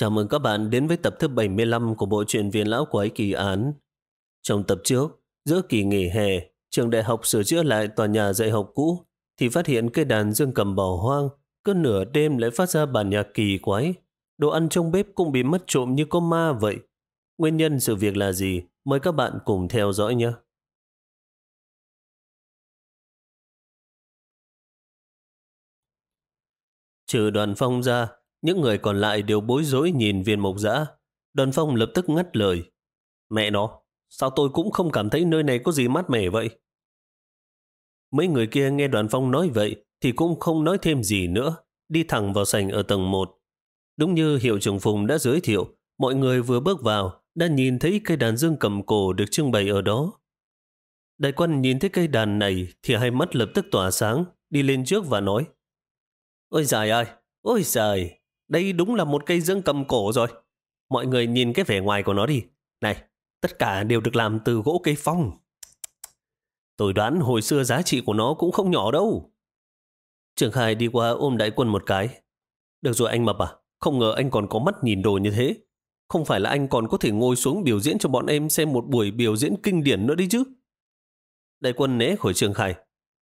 Chào mừng các bạn đến với tập thứ 75 của bộ truyện Viên Lão Quái Kỳ Án. Trong tập trước, giữa kỳ nghỉ hè, trường đại học sửa chữa lại tòa nhà dạy học cũ, thì phát hiện cây đàn dương cầm bỏ hoang, cứ nửa đêm lại phát ra bản nhạc kỳ quái. Đồ ăn trong bếp cũng bị mất trộm như có ma vậy. Nguyên nhân sự việc là gì? Mời các bạn cùng theo dõi nhé. Trừ đoàn phong ra, những người còn lại đều bối rối nhìn viên mộc dã. Đoàn phong lập tức ngắt lời. Mẹ nó, sao tôi cũng không cảm thấy nơi này có gì mát mẻ vậy? Mấy người kia nghe đoàn phong nói vậy thì cũng không nói thêm gì nữa, đi thẳng vào sảnh ở tầng 1. Đúng như hiệu trưởng Phùng đã giới thiệu, mọi người vừa bước vào đã nhìn thấy cây đàn dương cầm cổ được trưng bày ở đó. Đại quân nhìn thấy cây đàn này thì hai mắt lập tức tỏa sáng, đi lên trước và nói Ôi dài ơi, ôi dài, đây đúng là một cây dương cầm cổ rồi. Mọi người nhìn cái vẻ ngoài của nó đi. Này, tất cả đều được làm từ gỗ cây phong. Tôi đoán hồi xưa giá trị của nó cũng không nhỏ đâu. Trường Khai đi qua ôm đại quân một cái. Được rồi anh Mập à, không ngờ anh còn có mắt nhìn đồ như thế. Không phải là anh còn có thể ngồi xuống biểu diễn cho bọn em xem một buổi biểu diễn kinh điển nữa đi chứ. Đại quân né khỏi Trường Khai.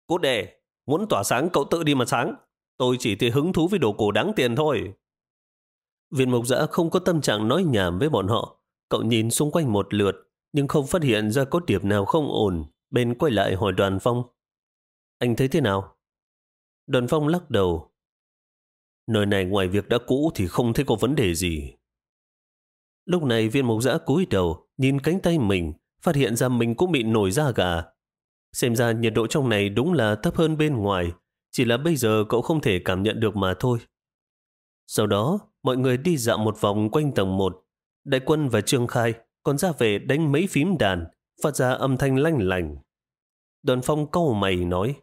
Cốt đề, muốn tỏa sáng cậu tự đi mà sáng. Tôi chỉ thì hứng thú với đồ cổ đáng tiền thôi. Viên mục giã không có tâm trạng nói nhảm với bọn họ. Cậu nhìn xung quanh một lượt, nhưng không phát hiện ra có điểm nào không ổn. Bên quay lại hỏi đoàn phong. Anh thấy thế nào? Đoàn phong lắc đầu. Nơi này ngoài việc đã cũ thì không thấy có vấn đề gì. Lúc này viên mục giã cúi đầu, nhìn cánh tay mình, phát hiện ra mình cũng bị nổi da gà. Xem ra nhiệt độ trong này đúng là thấp hơn bên ngoài, chỉ là bây giờ cậu không thể cảm nhận được mà thôi. Sau đó, mọi người đi dạo một vòng quanh tầng 1. Đại quân và Trương Khai còn ra về đánh mấy phím đàn, phát ra âm thanh lanh lành. Đoàn phong câu mày nói,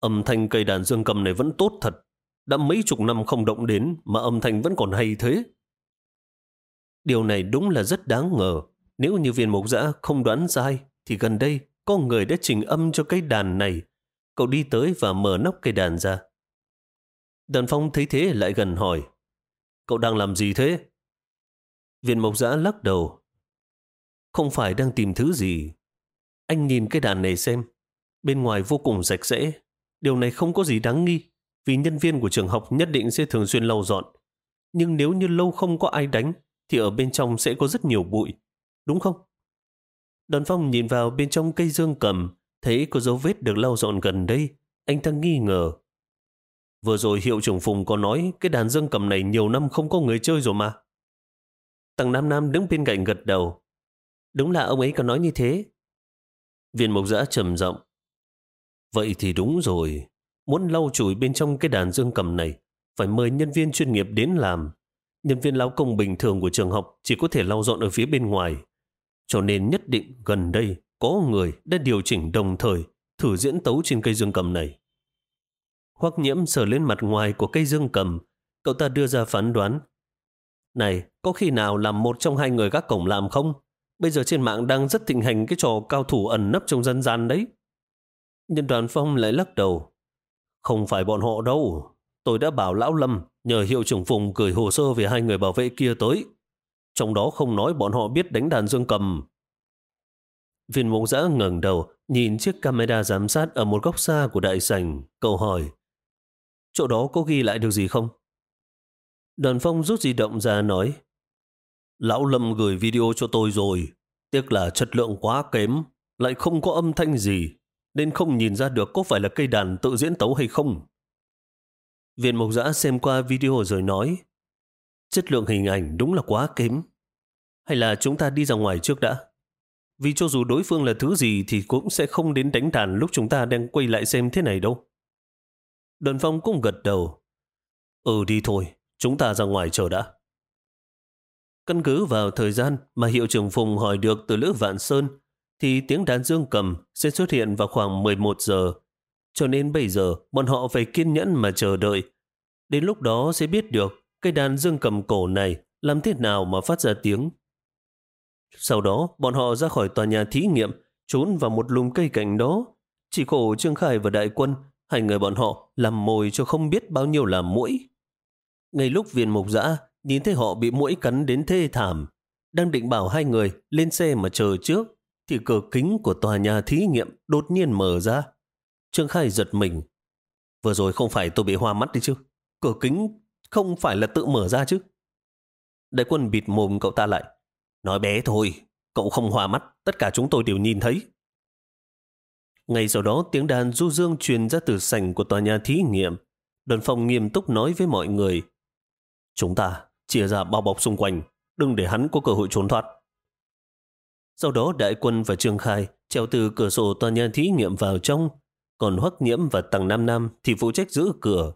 âm thanh cây đàn dương cầm này vẫn tốt thật, đã mấy chục năm không động đến mà âm thanh vẫn còn hay thế. Điều này đúng là rất đáng ngờ. Nếu như viên mục giã không đoán sai, thì gần đây có người đã trình âm cho cây đàn này. Cậu đi tới và mở nóc cây đàn ra. Đoàn phong thấy thế lại gần hỏi, Cậu đang làm gì thế? Viên mộc giã lắc đầu. Không phải đang tìm thứ gì. Anh nhìn cái đàn này xem. Bên ngoài vô cùng sạch sẽ. Điều này không có gì đáng nghi. Vì nhân viên của trường học nhất định sẽ thường xuyên lau dọn. Nhưng nếu như lâu không có ai đánh, thì ở bên trong sẽ có rất nhiều bụi. Đúng không? Đoàn phong nhìn vào bên trong cây dương cầm, thấy có dấu vết được lau dọn gần đây. Anh ta nghi ngờ. Vừa rồi hiệu trưởng Phùng có nói cái đàn dương cầm này nhiều năm không có người chơi rồi mà. Tầng Nam Nam đứng bên cạnh gật đầu. Đúng là ông ấy có nói như thế. Viên mộc giã trầm giọng Vậy thì đúng rồi. Muốn lau chùi bên trong cái đàn dương cầm này, phải mời nhân viên chuyên nghiệp đến làm. Nhân viên lao công bình thường của trường học chỉ có thể lau dọn ở phía bên ngoài. Cho nên nhất định gần đây có người đã điều chỉnh đồng thời thử diễn tấu trên cây dương cầm này. Hoắc nhiễm sờ lên mặt ngoài của cây dương cầm, cậu ta đưa ra phán đoán. Này, có khi nào làm một trong hai người các cổng làm không? Bây giờ trên mạng đang rất thịnh hành cái trò cao thủ ẩn nấp trong dân gian đấy. Nhân đoàn phong lại lắc đầu. Không phải bọn họ đâu. Tôi đã bảo Lão Lâm nhờ hiệu trưởng Phùng gửi hồ sơ về hai người bảo vệ kia tới. Trong đó không nói bọn họ biết đánh đàn dương cầm. Viên mộng giã ngẩng đầu, nhìn chiếc camera giám sát ở một góc xa của đại sảnh. Cậu hỏi, chỗ đó có ghi lại được gì không? Đoàn phong rút di động ra nói, Lão Lâm gửi video cho tôi rồi, tiếc là chất lượng quá kém, lại không có âm thanh gì, nên không nhìn ra được có phải là cây đàn tự diễn tấu hay không. Viện Mộc Giã xem qua video rồi nói, chất lượng hình ảnh đúng là quá kém. Hay là chúng ta đi ra ngoài trước đã? Vì cho dù đối phương là thứ gì thì cũng sẽ không đến đánh đàn lúc chúng ta đang quay lại xem thế này đâu. Đơn phong cũng gật đầu. Ừ đi thôi, chúng ta ra ngoài chờ đã. Căn cứ vào thời gian mà hiệu trưởng Phùng hỏi được từ Lữ Vạn Sơn, thì tiếng đàn dương cầm sẽ xuất hiện vào khoảng 11 giờ. Cho nên bây giờ bọn họ phải kiên nhẫn mà chờ đợi. Đến lúc đó sẽ biết được cây đàn dương cầm cổ này làm thế nào mà phát ra tiếng. Sau đó, bọn họ ra khỏi tòa nhà thí nghiệm, trốn vào một lùm cây cảnh đó. Chỉ khổ Trương khải và Đại Quân, hai người bọn họ làm mồi cho không biết bao nhiêu là mũi. Ngay lúc viên mục dã nhìn thấy họ bị mũi cắn đến thê thảm. Đang định bảo hai người lên xe mà chờ trước, thì cửa kính của tòa nhà thí nghiệm đột nhiên mở ra. Trương Khai giật mình. Vừa rồi không phải tôi bị hoa mắt đi chứ? Cửa kính không phải là tự mở ra chứ? Đại quân bịt mồm cậu ta lại. Nói bé thôi, cậu không hoa mắt, tất cả chúng tôi đều nhìn thấy. Ngay sau đó tiếng đàn du dương truyền ra từ sảnh của tòa nhà thí nghiệm. Đoàn phòng nghiêm túc nói với mọi người. Chúng ta chia ra bao bọc xung quanh, đừng để hắn có cơ hội trốn thoát. Sau đó đại quân và Trương Khai treo từ cửa sổ tòa nhà thí nghiệm vào trong, còn Hoắc Nhiễm và Tằng Nam Nam thì phụ trách giữ cửa.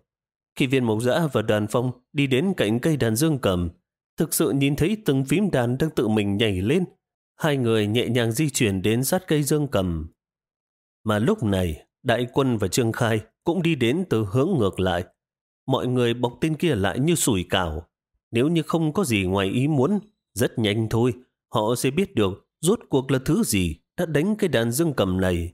Khi viên mộc dã và đoàn phong đi đến cạnh cây đàn dương cầm, thực sự nhìn thấy từng phím đàn đang tự mình nhảy lên. Hai người nhẹ nhàng di chuyển đến sát cây dương cầm. Mà lúc này, đại quân và Trương Khai cũng đi đến từ hướng ngược lại. Mọi người bọc tên kia lại như sủi cảo. Nếu như không có gì ngoài ý muốn, rất nhanh thôi, họ sẽ biết được rốt cuộc là thứ gì đã đánh cái đàn dương cầm này.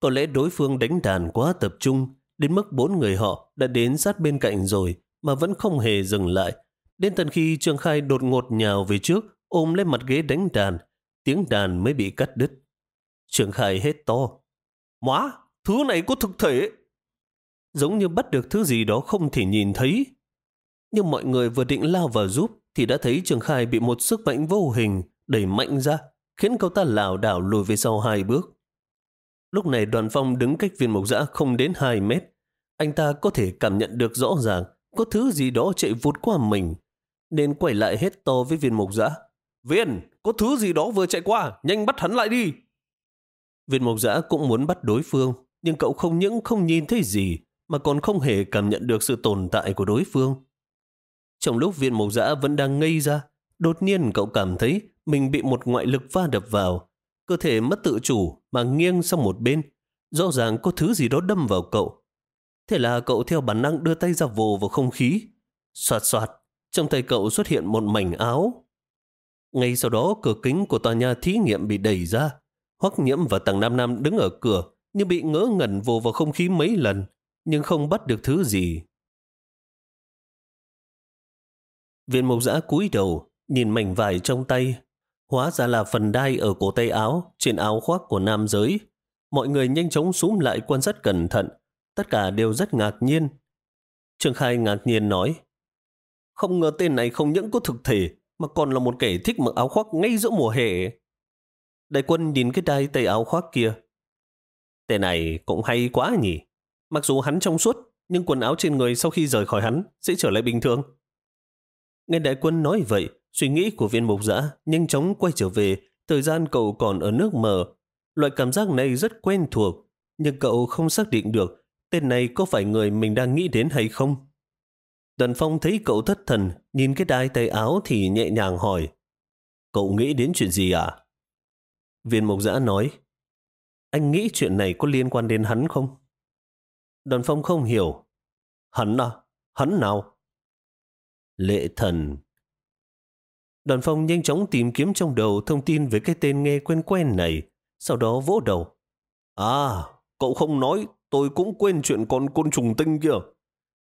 Có lẽ đối phương đánh đàn quá tập trung, đến mức bốn người họ đã đến sát bên cạnh rồi mà vẫn không hề dừng lại. Đến tận khi Trương Khai đột ngột nhào về trước, ôm lên mặt ghế đánh đàn, tiếng đàn mới bị cắt đứt. Trương Khai hết to. Móa, thứ này có thực thể. Giống như bắt được thứ gì đó không thể nhìn thấy. Nhưng mọi người vừa định lao vào giúp thì đã thấy trường Khai bị một sức mạnh vô hình đẩy mạnh ra, khiến cậu ta lảo đảo lùi về sau hai bước. Lúc này đoàn phong đứng cách viên mộc dã không đến 2 mét. Anh ta có thể cảm nhận được rõ ràng có thứ gì đó chạy vụt qua mình, nên quay lại hết to với viên mộc dã. Viên, có thứ gì đó vừa chạy qua, nhanh bắt hắn lại đi. Viên mộc Giã cũng muốn bắt đối phương, nhưng cậu không những không nhìn thấy gì, mà còn không hề cảm nhận được sự tồn tại của đối phương. Trong lúc viên mộc Giã vẫn đang ngây ra, đột nhiên cậu cảm thấy mình bị một ngoại lực va đập vào, cơ thể mất tự chủ mà nghiêng sang một bên. Rõ ràng có thứ gì đó đâm vào cậu. Thế là cậu theo bản năng đưa tay ra vồ vào không khí. Xoạt xoạt, trong tay cậu xuất hiện một mảnh áo. Ngay sau đó cửa kính của tòa nhà thí nghiệm bị đẩy ra. Hoắc nhiễm và tầng Nam Nam đứng ở cửa như bị ngỡ ngẩn vồ vào không khí mấy lần nhưng không bắt được thứ gì. Viên mộc giã cúi đầu nhìn mảnh vải trong tay Hóa ra là phần đai ở cổ tay áo, trên áo khoác của nam giới. Mọi người nhanh chóng súm lại quan sát cẩn thận. Tất cả đều rất ngạc nhiên. Trương Khai ngạc nhiên nói, không ngờ tên này không những có thực thể, mà còn là một kẻ thích mặc áo khoác ngay giữa mùa hè. Đại quân nhìn cái đai tay áo khoác kia. Tên này cũng hay quá nhỉ. Mặc dù hắn trong suốt, nhưng quần áo trên người sau khi rời khỏi hắn sẽ trở lại bình thường. Nghe đại quân nói vậy, Suy nghĩ của viên mục giã nhanh chóng quay trở về thời gian cậu còn ở nước mờ. Loại cảm giác này rất quen thuộc, nhưng cậu không xác định được tên này có phải người mình đang nghĩ đến hay không. Tần Phong thấy cậu thất thần, nhìn cái đai tay áo thì nhẹ nhàng hỏi. Cậu nghĩ đến chuyện gì à? Viên mục giã nói. Anh nghĩ chuyện này có liên quan đến hắn không? Đoàn Phong không hiểu. Hắn à? Hắn nào? Lệ thần Đoàn phong nhanh chóng tìm kiếm trong đầu thông tin về cái tên nghe quen quen này, sau đó vỗ đầu. À, cậu không nói, tôi cũng quên chuyện con côn trùng tinh kia.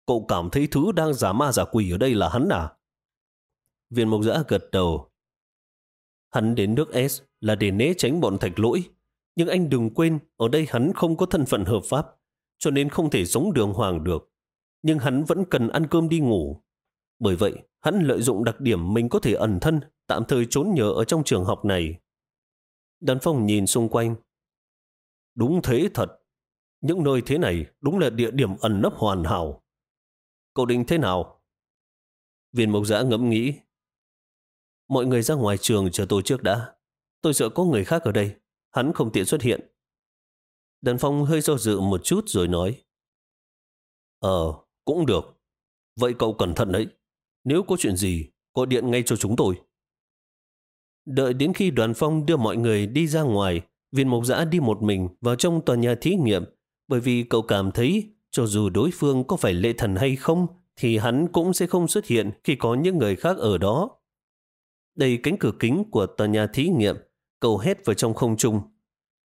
Cậu cảm thấy thứ đang giả ma giả quỷ ở đây là hắn à? Viên mộc giã gật đầu. Hắn đến nước S là để né tránh bọn thạch lỗi. Nhưng anh đừng quên, ở đây hắn không có thân phận hợp pháp, cho nên không thể sống đường hoàng được. Nhưng hắn vẫn cần ăn cơm đi ngủ. Bởi vậy, hắn lợi dụng đặc điểm mình có thể ẩn thân, tạm thời trốn nhờ ở trong trường học này. Đàn phong nhìn xung quanh. Đúng thế thật. Những nơi thế này đúng là địa điểm ẩn nấp hoàn hảo. Cậu định thế nào? Viên mộc giã ngẫm nghĩ. Mọi người ra ngoài trường chờ tôi trước đã. Tôi sợ có người khác ở đây. Hắn không tiện xuất hiện. Đàn phong hơi do dự một chút rồi nói. Ờ, cũng được. Vậy cậu cẩn thận đấy. Nếu có chuyện gì, gọi điện ngay cho chúng tôi. Đợi đến khi đoàn phong đưa mọi người đi ra ngoài, viên mộc giã đi một mình vào trong tòa nhà thí nghiệm, bởi vì cậu cảm thấy cho dù đối phương có phải lệ thần hay không, thì hắn cũng sẽ không xuất hiện khi có những người khác ở đó. Đầy cánh cửa kính của tòa nhà thí nghiệm, cậu hét vào trong không trung.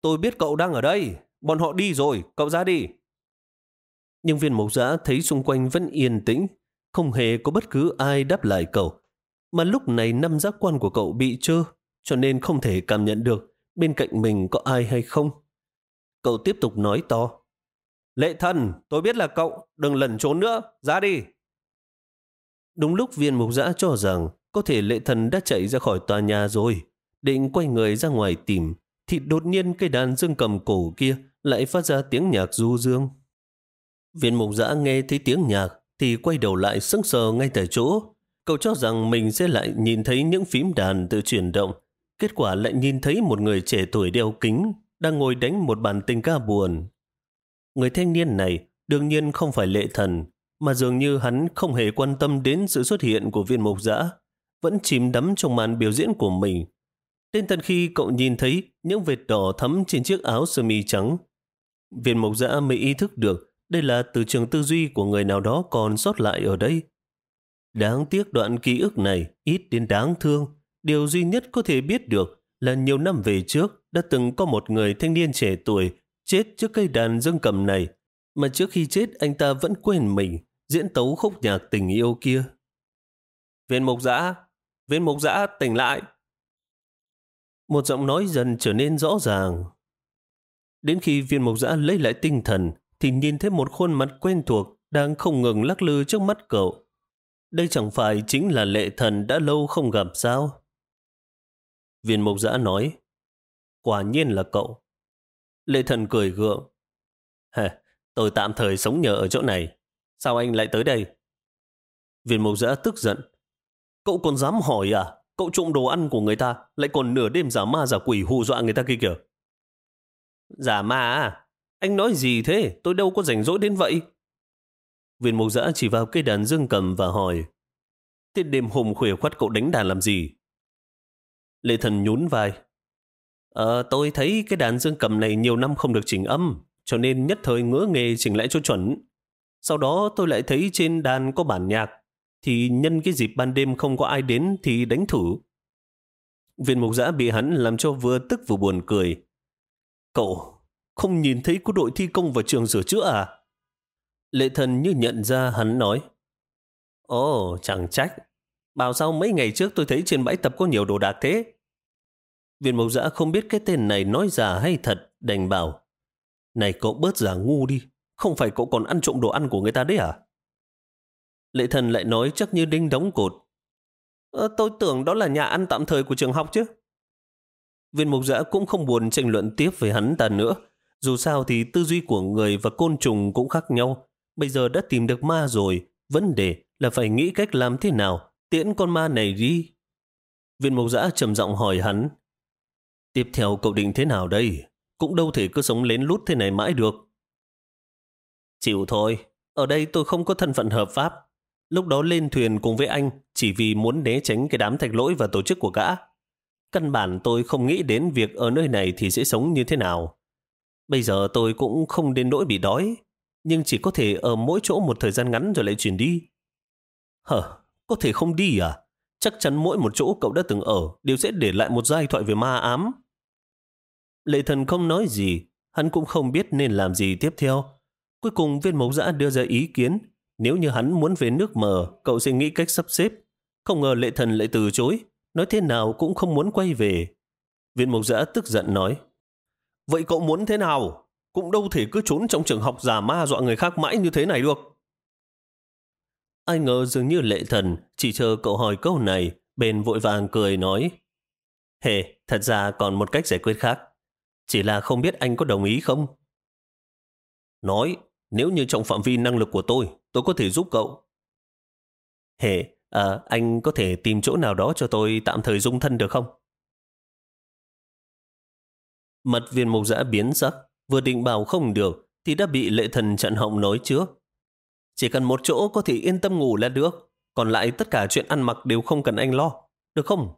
Tôi biết cậu đang ở đây, bọn họ đi rồi, cậu ra đi. Nhưng viên mộc giã thấy xung quanh vẫn yên tĩnh, không hề có bất cứ ai đáp lại cậu. Mà lúc này năm giác quan của cậu bị trơ, cho nên không thể cảm nhận được bên cạnh mình có ai hay không. Cậu tiếp tục nói to. Lệ thần, tôi biết là cậu, đừng lẩn trốn nữa, ra đi. Đúng lúc viên mục giã cho rằng có thể lệ thần đã chạy ra khỏi tòa nhà rồi, định quay người ra ngoài tìm, thì đột nhiên cây đàn dương cầm cổ kia lại phát ra tiếng nhạc du dương. Viên mục giã nghe thấy tiếng nhạc thì quay đầu lại sững sờ ngay tại chỗ. Cậu cho rằng mình sẽ lại nhìn thấy những phím đàn tự chuyển động. Kết quả lại nhìn thấy một người trẻ tuổi đeo kính đang ngồi đánh một bản tình ca buồn. Người thanh niên này đương nhiên không phải lệ thần, mà dường như hắn không hề quan tâm đến sự xuất hiện của viên mục giã, vẫn chìm đắm trong màn biểu diễn của mình. Đến tận khi cậu nhìn thấy những vệt đỏ thấm trên chiếc áo sơ mi trắng, viên mộc dã mới ý thức được đây là từ trường tư duy của người nào đó còn sót lại ở đây. Đáng tiếc đoạn ký ức này ít đến đáng thương. Điều duy nhất có thể biết được là nhiều năm về trước đã từng có một người thanh niên trẻ tuổi chết trước cây đàn dương cầm này mà trước khi chết anh ta vẫn quên mình diễn tấu khúc nhạc tình yêu kia. Viên mộc dã viên mục giã tỉnh lại. Một giọng nói dần trở nên rõ ràng. Đến khi viên mục giã lấy lại tinh thần thì nhìn thấy một khuôn mặt quen thuộc đang không ngừng lắc lư trước mắt cậu. Đây chẳng phải chính là lệ thần đã lâu không gặp sao? Viên mục giã nói, quả nhiên là cậu. Lệ thần cười gượng. Hề, tôi tạm thời sống nhờ ở chỗ này. Sao anh lại tới đây? Viên mục giã tức giận. Cậu còn dám hỏi à? Cậu trộm đồ ăn của người ta, lại còn nửa đêm giả ma giả quỷ hù dọa người ta kia kìa. Giả ma à? Anh nói gì thế? Tôi đâu có rảnh rỗi đến vậy. Viên mục giã chỉ vào cây đàn dương cầm và hỏi Tiết đêm hùng khuya khoát cậu đánh đàn làm gì? Lệ thần nhún vai. Ờ, tôi thấy cái đàn dương cầm này nhiều năm không được chỉnh âm, cho nên nhất thời ngỡ nghề chỉnh lại cho chuẩn. Sau đó tôi lại thấy trên đàn có bản nhạc, thì nhân cái dịp ban đêm không có ai đến thì đánh thử. Viên mục giã bị hắn làm cho vừa tức vừa buồn cười. Cậu, không nhìn thấy có đội thi công vào trường sửa chữa à? Lệ thần như nhận ra hắn nói. Ồ, chẳng trách. Bảo sao mấy ngày trước tôi thấy trên bãi tập có nhiều đồ đạc thế? Viên mộc giã không biết cái tên này nói giả hay thật, đành bảo. Này cậu bớt giả ngu đi, không phải cậu còn ăn trộm đồ ăn của người ta đấy à? Lệ thần lại nói chắc như đinh đóng cột. Ờ, tôi tưởng đó là nhà ăn tạm thời của trường học chứ. Viên mục giã cũng không buồn tranh luận tiếp với hắn ta nữa. Dù sao thì tư duy của người và côn trùng cũng khác nhau. Bây giờ đã tìm được ma rồi, vấn đề là phải nghĩ cách làm thế nào tiễn con ma này đi. Viên mộc giã trầm giọng hỏi hắn. Tiếp theo cậu định thế nào đây? Cũng đâu thể cứ sống lén lút thế này mãi được. Chịu thôi, ở đây tôi không có thân phận hợp pháp. Lúc đó lên thuyền cùng với anh chỉ vì muốn né tránh cái đám thạch lỗi và tổ chức của gã. Căn bản tôi không nghĩ đến việc ở nơi này thì sẽ sống như thế nào. Bây giờ tôi cũng không đến nỗi bị đói, nhưng chỉ có thể ở mỗi chỗ một thời gian ngắn rồi lại chuyển đi. Hờ, có thể không đi à? Chắc chắn mỗi một chỗ cậu đã từng ở đều sẽ để lại một giai thoại về ma ám. Lệ thần không nói gì, hắn cũng không biết nên làm gì tiếp theo. Cuối cùng viên mộc giã đưa ra ý kiến, nếu như hắn muốn về nước mờ, cậu sẽ nghĩ cách sắp xếp. Không ngờ lệ thần lại từ chối, nói thế nào cũng không muốn quay về. Viên mộc giã tức giận nói, Vậy cậu muốn thế nào? Cũng đâu thể cứ trốn trong trường học giả ma dọa người khác mãi như thế này được. Ai ngờ dường như lệ thần chỉ chờ cậu hỏi câu này, bền vội vàng cười nói. Hề, thật ra còn một cách giải quyết khác. Chỉ là không biết anh có đồng ý không? Nói, nếu như trong phạm vi năng lực của tôi, tôi có thể giúp cậu. Hề, à, anh có thể tìm chỗ nào đó cho tôi tạm thời dung thân được không? Mật viên mục giã biến sắc, vừa định bảo không được, thì đã bị lệ thần chặn họng nói trước. Chỉ cần một chỗ có thể yên tâm ngủ là được, còn lại tất cả chuyện ăn mặc đều không cần anh lo, được không?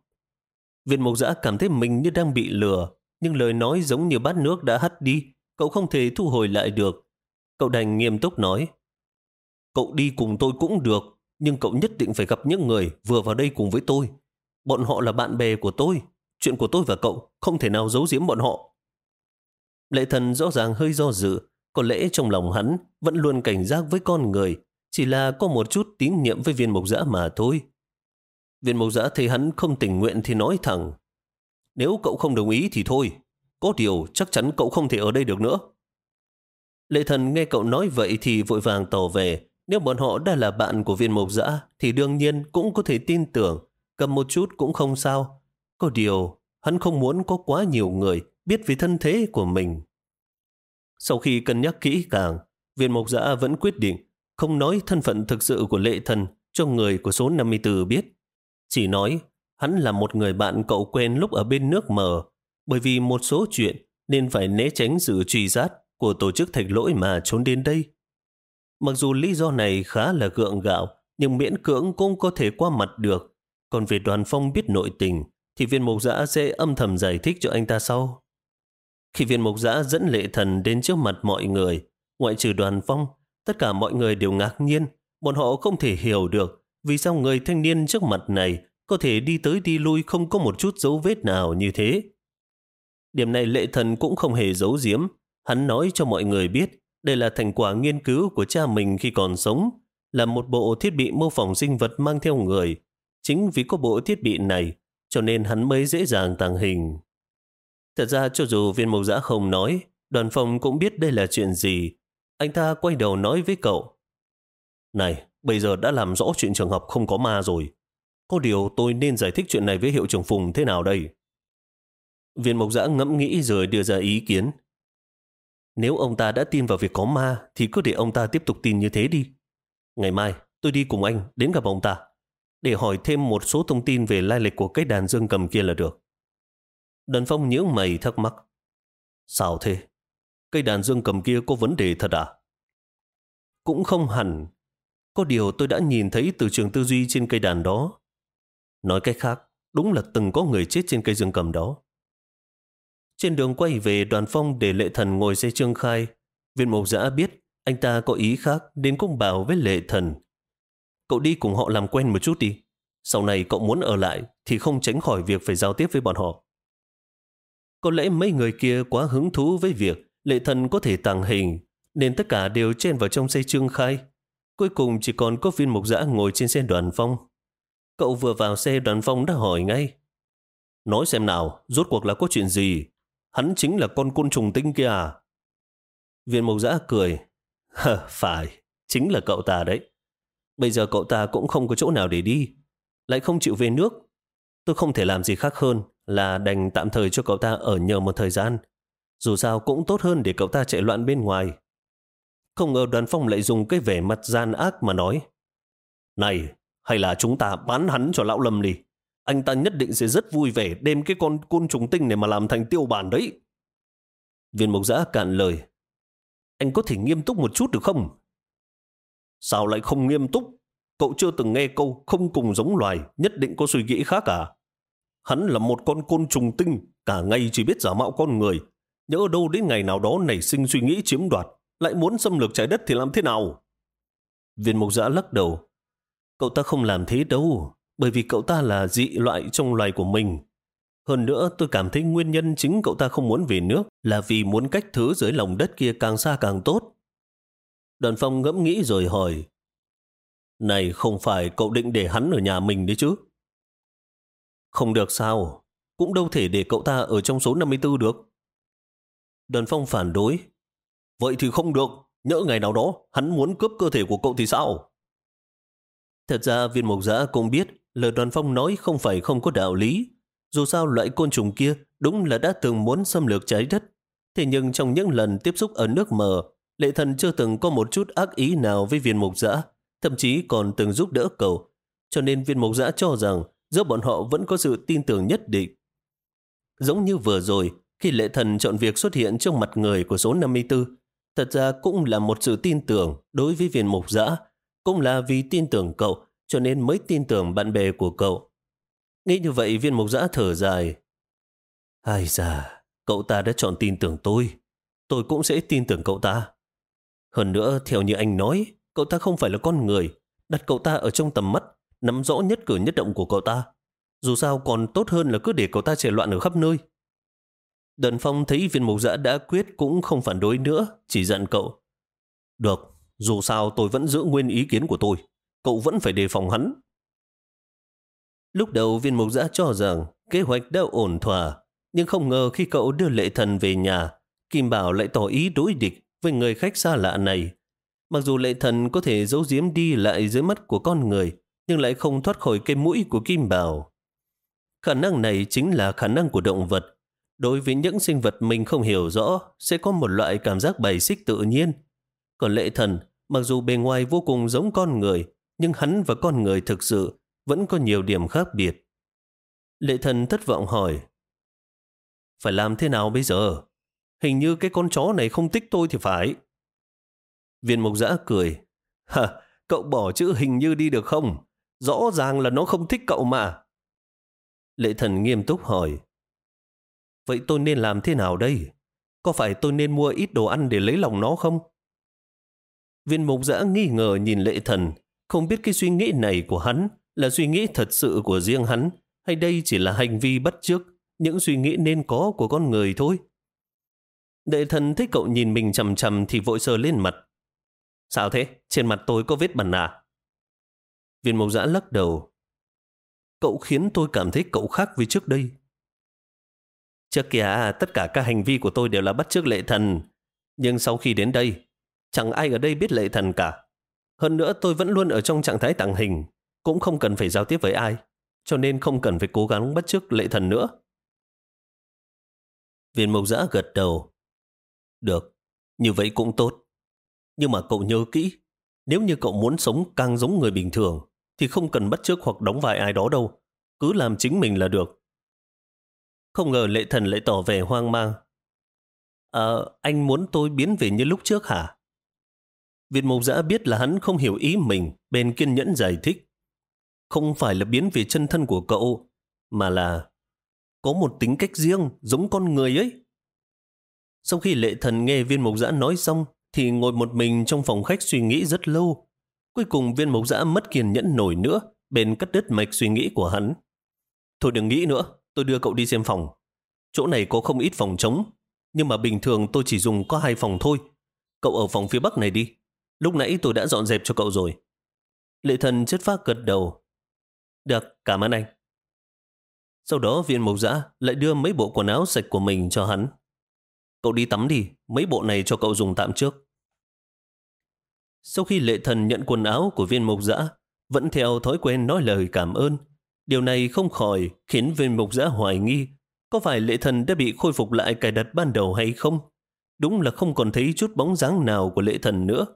Viên mục giã cảm thấy mình như đang bị lừa, nhưng lời nói giống như bát nước đã hắt đi, cậu không thể thu hồi lại được. Cậu đành nghiêm túc nói, cậu đi cùng tôi cũng được, nhưng cậu nhất định phải gặp những người vừa vào đây cùng với tôi. Bọn họ là bạn bè của tôi, chuyện của tôi và cậu không thể nào giấu giếm bọn họ. Lệ thần rõ ràng hơi do dự, có lẽ trong lòng hắn vẫn luôn cảnh giác với con người, chỉ là có một chút tín nhiệm với viên mộc giã mà thôi. Viên mộc giã thấy hắn không tình nguyện thì nói thẳng. Nếu cậu không đồng ý thì thôi. Có điều chắc chắn cậu không thể ở đây được nữa. Lệ thần nghe cậu nói vậy thì vội vàng tỏ về. Nếu bọn họ đã là bạn của viên Mộc Dã thì đương nhiên cũng có thể tin tưởng. Cầm một chút cũng không sao. Có điều, hắn không muốn có quá nhiều người biết về thân thế của mình. Sau khi cân nhắc kỹ càng, viên Mộc Dã vẫn quyết định không nói thân phận thực sự của lệ thần cho người của số 54 biết. Chỉ nói hắn là một người bạn cậu quen lúc ở bên nước mờ, bởi vì một số chuyện nên phải né tránh sự truy sát của tổ chức thạch lỗi mà trốn đến đây. Mặc dù lý do này khá là gượng gạo, nhưng miễn cưỡng cũng có thể qua mặt được. Còn về đoàn phong biết nội tình, thì viên mục giã sẽ âm thầm giải thích cho anh ta sau. Khi viên mục giã dẫn lệ thần đến trước mặt mọi người, ngoại trừ đoàn phong, tất cả mọi người đều ngạc nhiên. Bọn họ không thể hiểu được vì sao người thanh niên trước mặt này có thể đi tới đi lui không có một chút dấu vết nào như thế. Điểm này lệ thần cũng không hề giấu giếm. Hắn nói cho mọi người biết đây là thành quả nghiên cứu của cha mình khi còn sống, là một bộ thiết bị mô phỏng sinh vật mang theo người. Chính vì có bộ thiết bị này, cho nên hắn mới dễ dàng tàng hình. Thật ra cho dù viên mộc giã không nói, đoàn phòng cũng biết đây là chuyện gì. Anh ta quay đầu nói với cậu. Này, bây giờ đã làm rõ chuyện trường học không có ma rồi. Có điều tôi nên giải thích chuyện này với hiệu trưởng Phùng thế nào đây? Viên mộc giã ngẫm nghĩ rồi đưa ra ý kiến. Nếu ông ta đã tin vào việc có ma thì cứ để ông ta tiếp tục tin như thế đi. Ngày mai tôi đi cùng anh đến gặp ông ta để hỏi thêm một số thông tin về lai lịch của cái đàn dương cầm kia là được. Đần Phong nhớ mày thắc mắc. Sao thế? Cây đàn dương cầm kia có vấn đề thật à? Cũng không hẳn. Có điều tôi đã nhìn thấy từ trường tư duy trên cây đàn đó. Nói cách khác, đúng là từng có người chết trên cây dương cầm đó. Trên đường quay về đoàn phong để lệ thần ngồi xe trương khai, viên mộc giã biết anh ta có ý khác đến cung bảo với lệ thần. Cậu đi cùng họ làm quen một chút đi. Sau này cậu muốn ở lại thì không tránh khỏi việc phải giao tiếp với bọn họ. Có lẽ mấy người kia quá hứng thú với việc lệ thần có thể tàng hình, nên tất cả đều chen vào trong xe trương khai. Cuối cùng chỉ còn có viên mục giã ngồi trên xe đoàn phong. Cậu vừa vào xe đoàn phong đã hỏi ngay. Nói xem nào, rốt cuộc là có chuyện gì? Hắn chính là con côn trùng tinh kia à? Viên mộc giã cười. Hờ, phải, chính là cậu ta đấy. Bây giờ cậu ta cũng không có chỗ nào để đi. Lại không chịu về nước. Tôi không thể làm gì khác hơn là đành tạm thời cho cậu ta ở nhờ một thời gian. Dù sao cũng tốt hơn để cậu ta chạy loạn bên ngoài. Không ngờ đoàn phong lại dùng cái vẻ mặt gian ác mà nói. Này, hay là chúng ta bán hắn cho lão lâm đi. Anh ta nhất định sẽ rất vui vẻ đem cái con côn trùng tinh này mà làm thành tiêu bản đấy. Viên Mộc giã cạn lời. Anh có thể nghiêm túc một chút được không? Sao lại không nghiêm túc? Cậu chưa từng nghe câu không cùng giống loài, nhất định có suy nghĩ khác à? Hắn là một con côn trùng tinh, cả ngày chỉ biết giả mạo con người. Nhớ đâu đến ngày nào đó nảy sinh suy nghĩ chiếm đoạt, lại muốn xâm lược trái đất thì làm thế nào? Viên mục giã lắc đầu. Cậu ta không làm thế đâu, bởi vì cậu ta là dị loại trong loài của mình. Hơn nữa, tôi cảm thấy nguyên nhân chính cậu ta không muốn về nước là vì muốn cách thứ dưới lòng đất kia càng xa càng tốt. Đoàn phong ngẫm nghĩ rồi hỏi, Này, không phải cậu định để hắn ở nhà mình đấy chứ? Không được sao? Cũng đâu thể để cậu ta ở trong số 54 được. Đoàn phong phản đối. Vậy thì không được. Nhỡ ngày nào đó hắn muốn cướp cơ thể của cậu thì sao? Thật ra viên mộc giã cũng biết lời đoàn phong nói không phải không có đạo lý. Dù sao loại côn trùng kia đúng là đã từng muốn xâm lược trái đất. Thế nhưng trong những lần tiếp xúc ở nước mờ, lệ thần chưa từng có một chút ác ý nào với viên mộc giã, thậm chí còn từng giúp đỡ cầu Cho nên viên mộc giã cho rằng giữa bọn họ vẫn có sự tin tưởng nhất định. Giống như vừa rồi, khi lệ thần chọn việc xuất hiện trong mặt người của số 54, thật ra cũng là một sự tin tưởng đối với viên mộc giã, cũng là vì tin tưởng cậu, cho nên mới tin tưởng bạn bè của cậu. Nghĩ như vậy viên mộc giã thở dài. Ai da, cậu ta đã chọn tin tưởng tôi. Tôi cũng sẽ tin tưởng cậu ta. Hơn nữa, theo như anh nói, cậu ta không phải là con người. Đặt cậu ta ở trong tầm mắt, nắm rõ nhất cử nhất động của cậu ta. Dù sao còn tốt hơn là cứ để cậu ta chạy loạn ở khắp nơi. Đần Phong thấy viên mục giã đã quyết cũng không phản đối nữa, chỉ dặn cậu. Được, dù sao tôi vẫn giữ nguyên ý kiến của tôi. Cậu vẫn phải đề phòng hắn. Lúc đầu viên mục giã cho rằng kế hoạch đã ổn thỏa, nhưng không ngờ khi cậu đưa lệ thần về nhà, Kim Bảo lại tỏ ý đối địch với người khách xa lạ này. Mặc dù lệ thần có thể giấu giếm đi lại dưới mắt của con người, nhưng lại không thoát khỏi cái mũi của Kim Bảo. Khả năng này chính là khả năng của động vật. Đối với những sinh vật mình không hiểu rõ, sẽ có một loại cảm giác bày xích tự nhiên. Còn lệ thần, mặc dù bề ngoài vô cùng giống con người, nhưng hắn và con người thực sự vẫn có nhiều điểm khác biệt. Lệ thần thất vọng hỏi, phải làm thế nào bây giờ? Hình như cái con chó này không thích tôi thì phải. Viên mục giã cười, hả, cậu bỏ chữ hình như đi được không? Rõ ràng là nó không thích cậu mà. Lệ thần nghiêm túc hỏi, vậy tôi nên làm thế nào đây? Có phải tôi nên mua ít đồ ăn để lấy lòng nó không? Viên mục giã nghi ngờ nhìn lệ thần, không biết cái suy nghĩ này của hắn là suy nghĩ thật sự của riêng hắn, hay đây chỉ là hành vi bắt chước những suy nghĩ nên có của con người thôi. Đệ thần thấy cậu nhìn mình chầm chầm thì vội sờ lên mặt. Sao thế? Trên mặt tôi có vết bẩn à? Viên mộc giã lắc đầu. Cậu khiến tôi cảm thấy cậu khác với trước đây. Trước kia tất cả các hành vi của tôi đều là bắt chước lệ thần. Nhưng sau khi đến đây, chẳng ai ở đây biết lệ thần cả. Hơn nữa tôi vẫn luôn ở trong trạng thái tàng hình, cũng không cần phải giao tiếp với ai, cho nên không cần phải cố gắng bắt chước lệ thần nữa. Viên mộc giã gật đầu. Được, như vậy cũng tốt. Nhưng mà cậu nhớ kỹ, nếu như cậu muốn sống càng giống người bình thường, thì không cần bắt chước hoặc đóng vai ai đó đâu. Cứ làm chính mình là được. Không ngờ lệ thần lại tỏ vẻ hoang mang. À, anh muốn tôi biến về như lúc trước hả? Việt Mộc Giã biết là hắn không hiểu ý mình, bên kiên nhẫn giải thích. Không phải là biến về chân thân của cậu, mà là có một tính cách riêng, giống con người ấy. Sau khi lệ thần nghe viên mộc giã nói xong, thì ngồi một mình trong phòng khách suy nghĩ rất lâu. Cuối cùng viên mộc giã mất kiên nhẫn nổi nữa, bên cắt đứt mạch suy nghĩ của hắn. Thôi đừng nghĩ nữa, tôi đưa cậu đi xem phòng. Chỗ này có không ít phòng trống, nhưng mà bình thường tôi chỉ dùng có hai phòng thôi. Cậu ở phòng phía bắc này đi. Lúc nãy tôi đã dọn dẹp cho cậu rồi. Lệ thần chất phác gật đầu. Được, cảm ơn anh. Sau đó viên mộc giã lại đưa mấy bộ quần áo sạch của mình cho hắn. Cậu đi tắm đi, mấy bộ này cho cậu dùng tạm trước. Sau khi lệ thần nhận quần áo của viên mộc giã, vẫn theo thói quen nói lời cảm ơn. Điều này không khỏi khiến viên mộc giã hoài nghi có phải lệ thần đã bị khôi phục lại cài đặt ban đầu hay không? Đúng là không còn thấy chút bóng dáng nào của lệ thần nữa.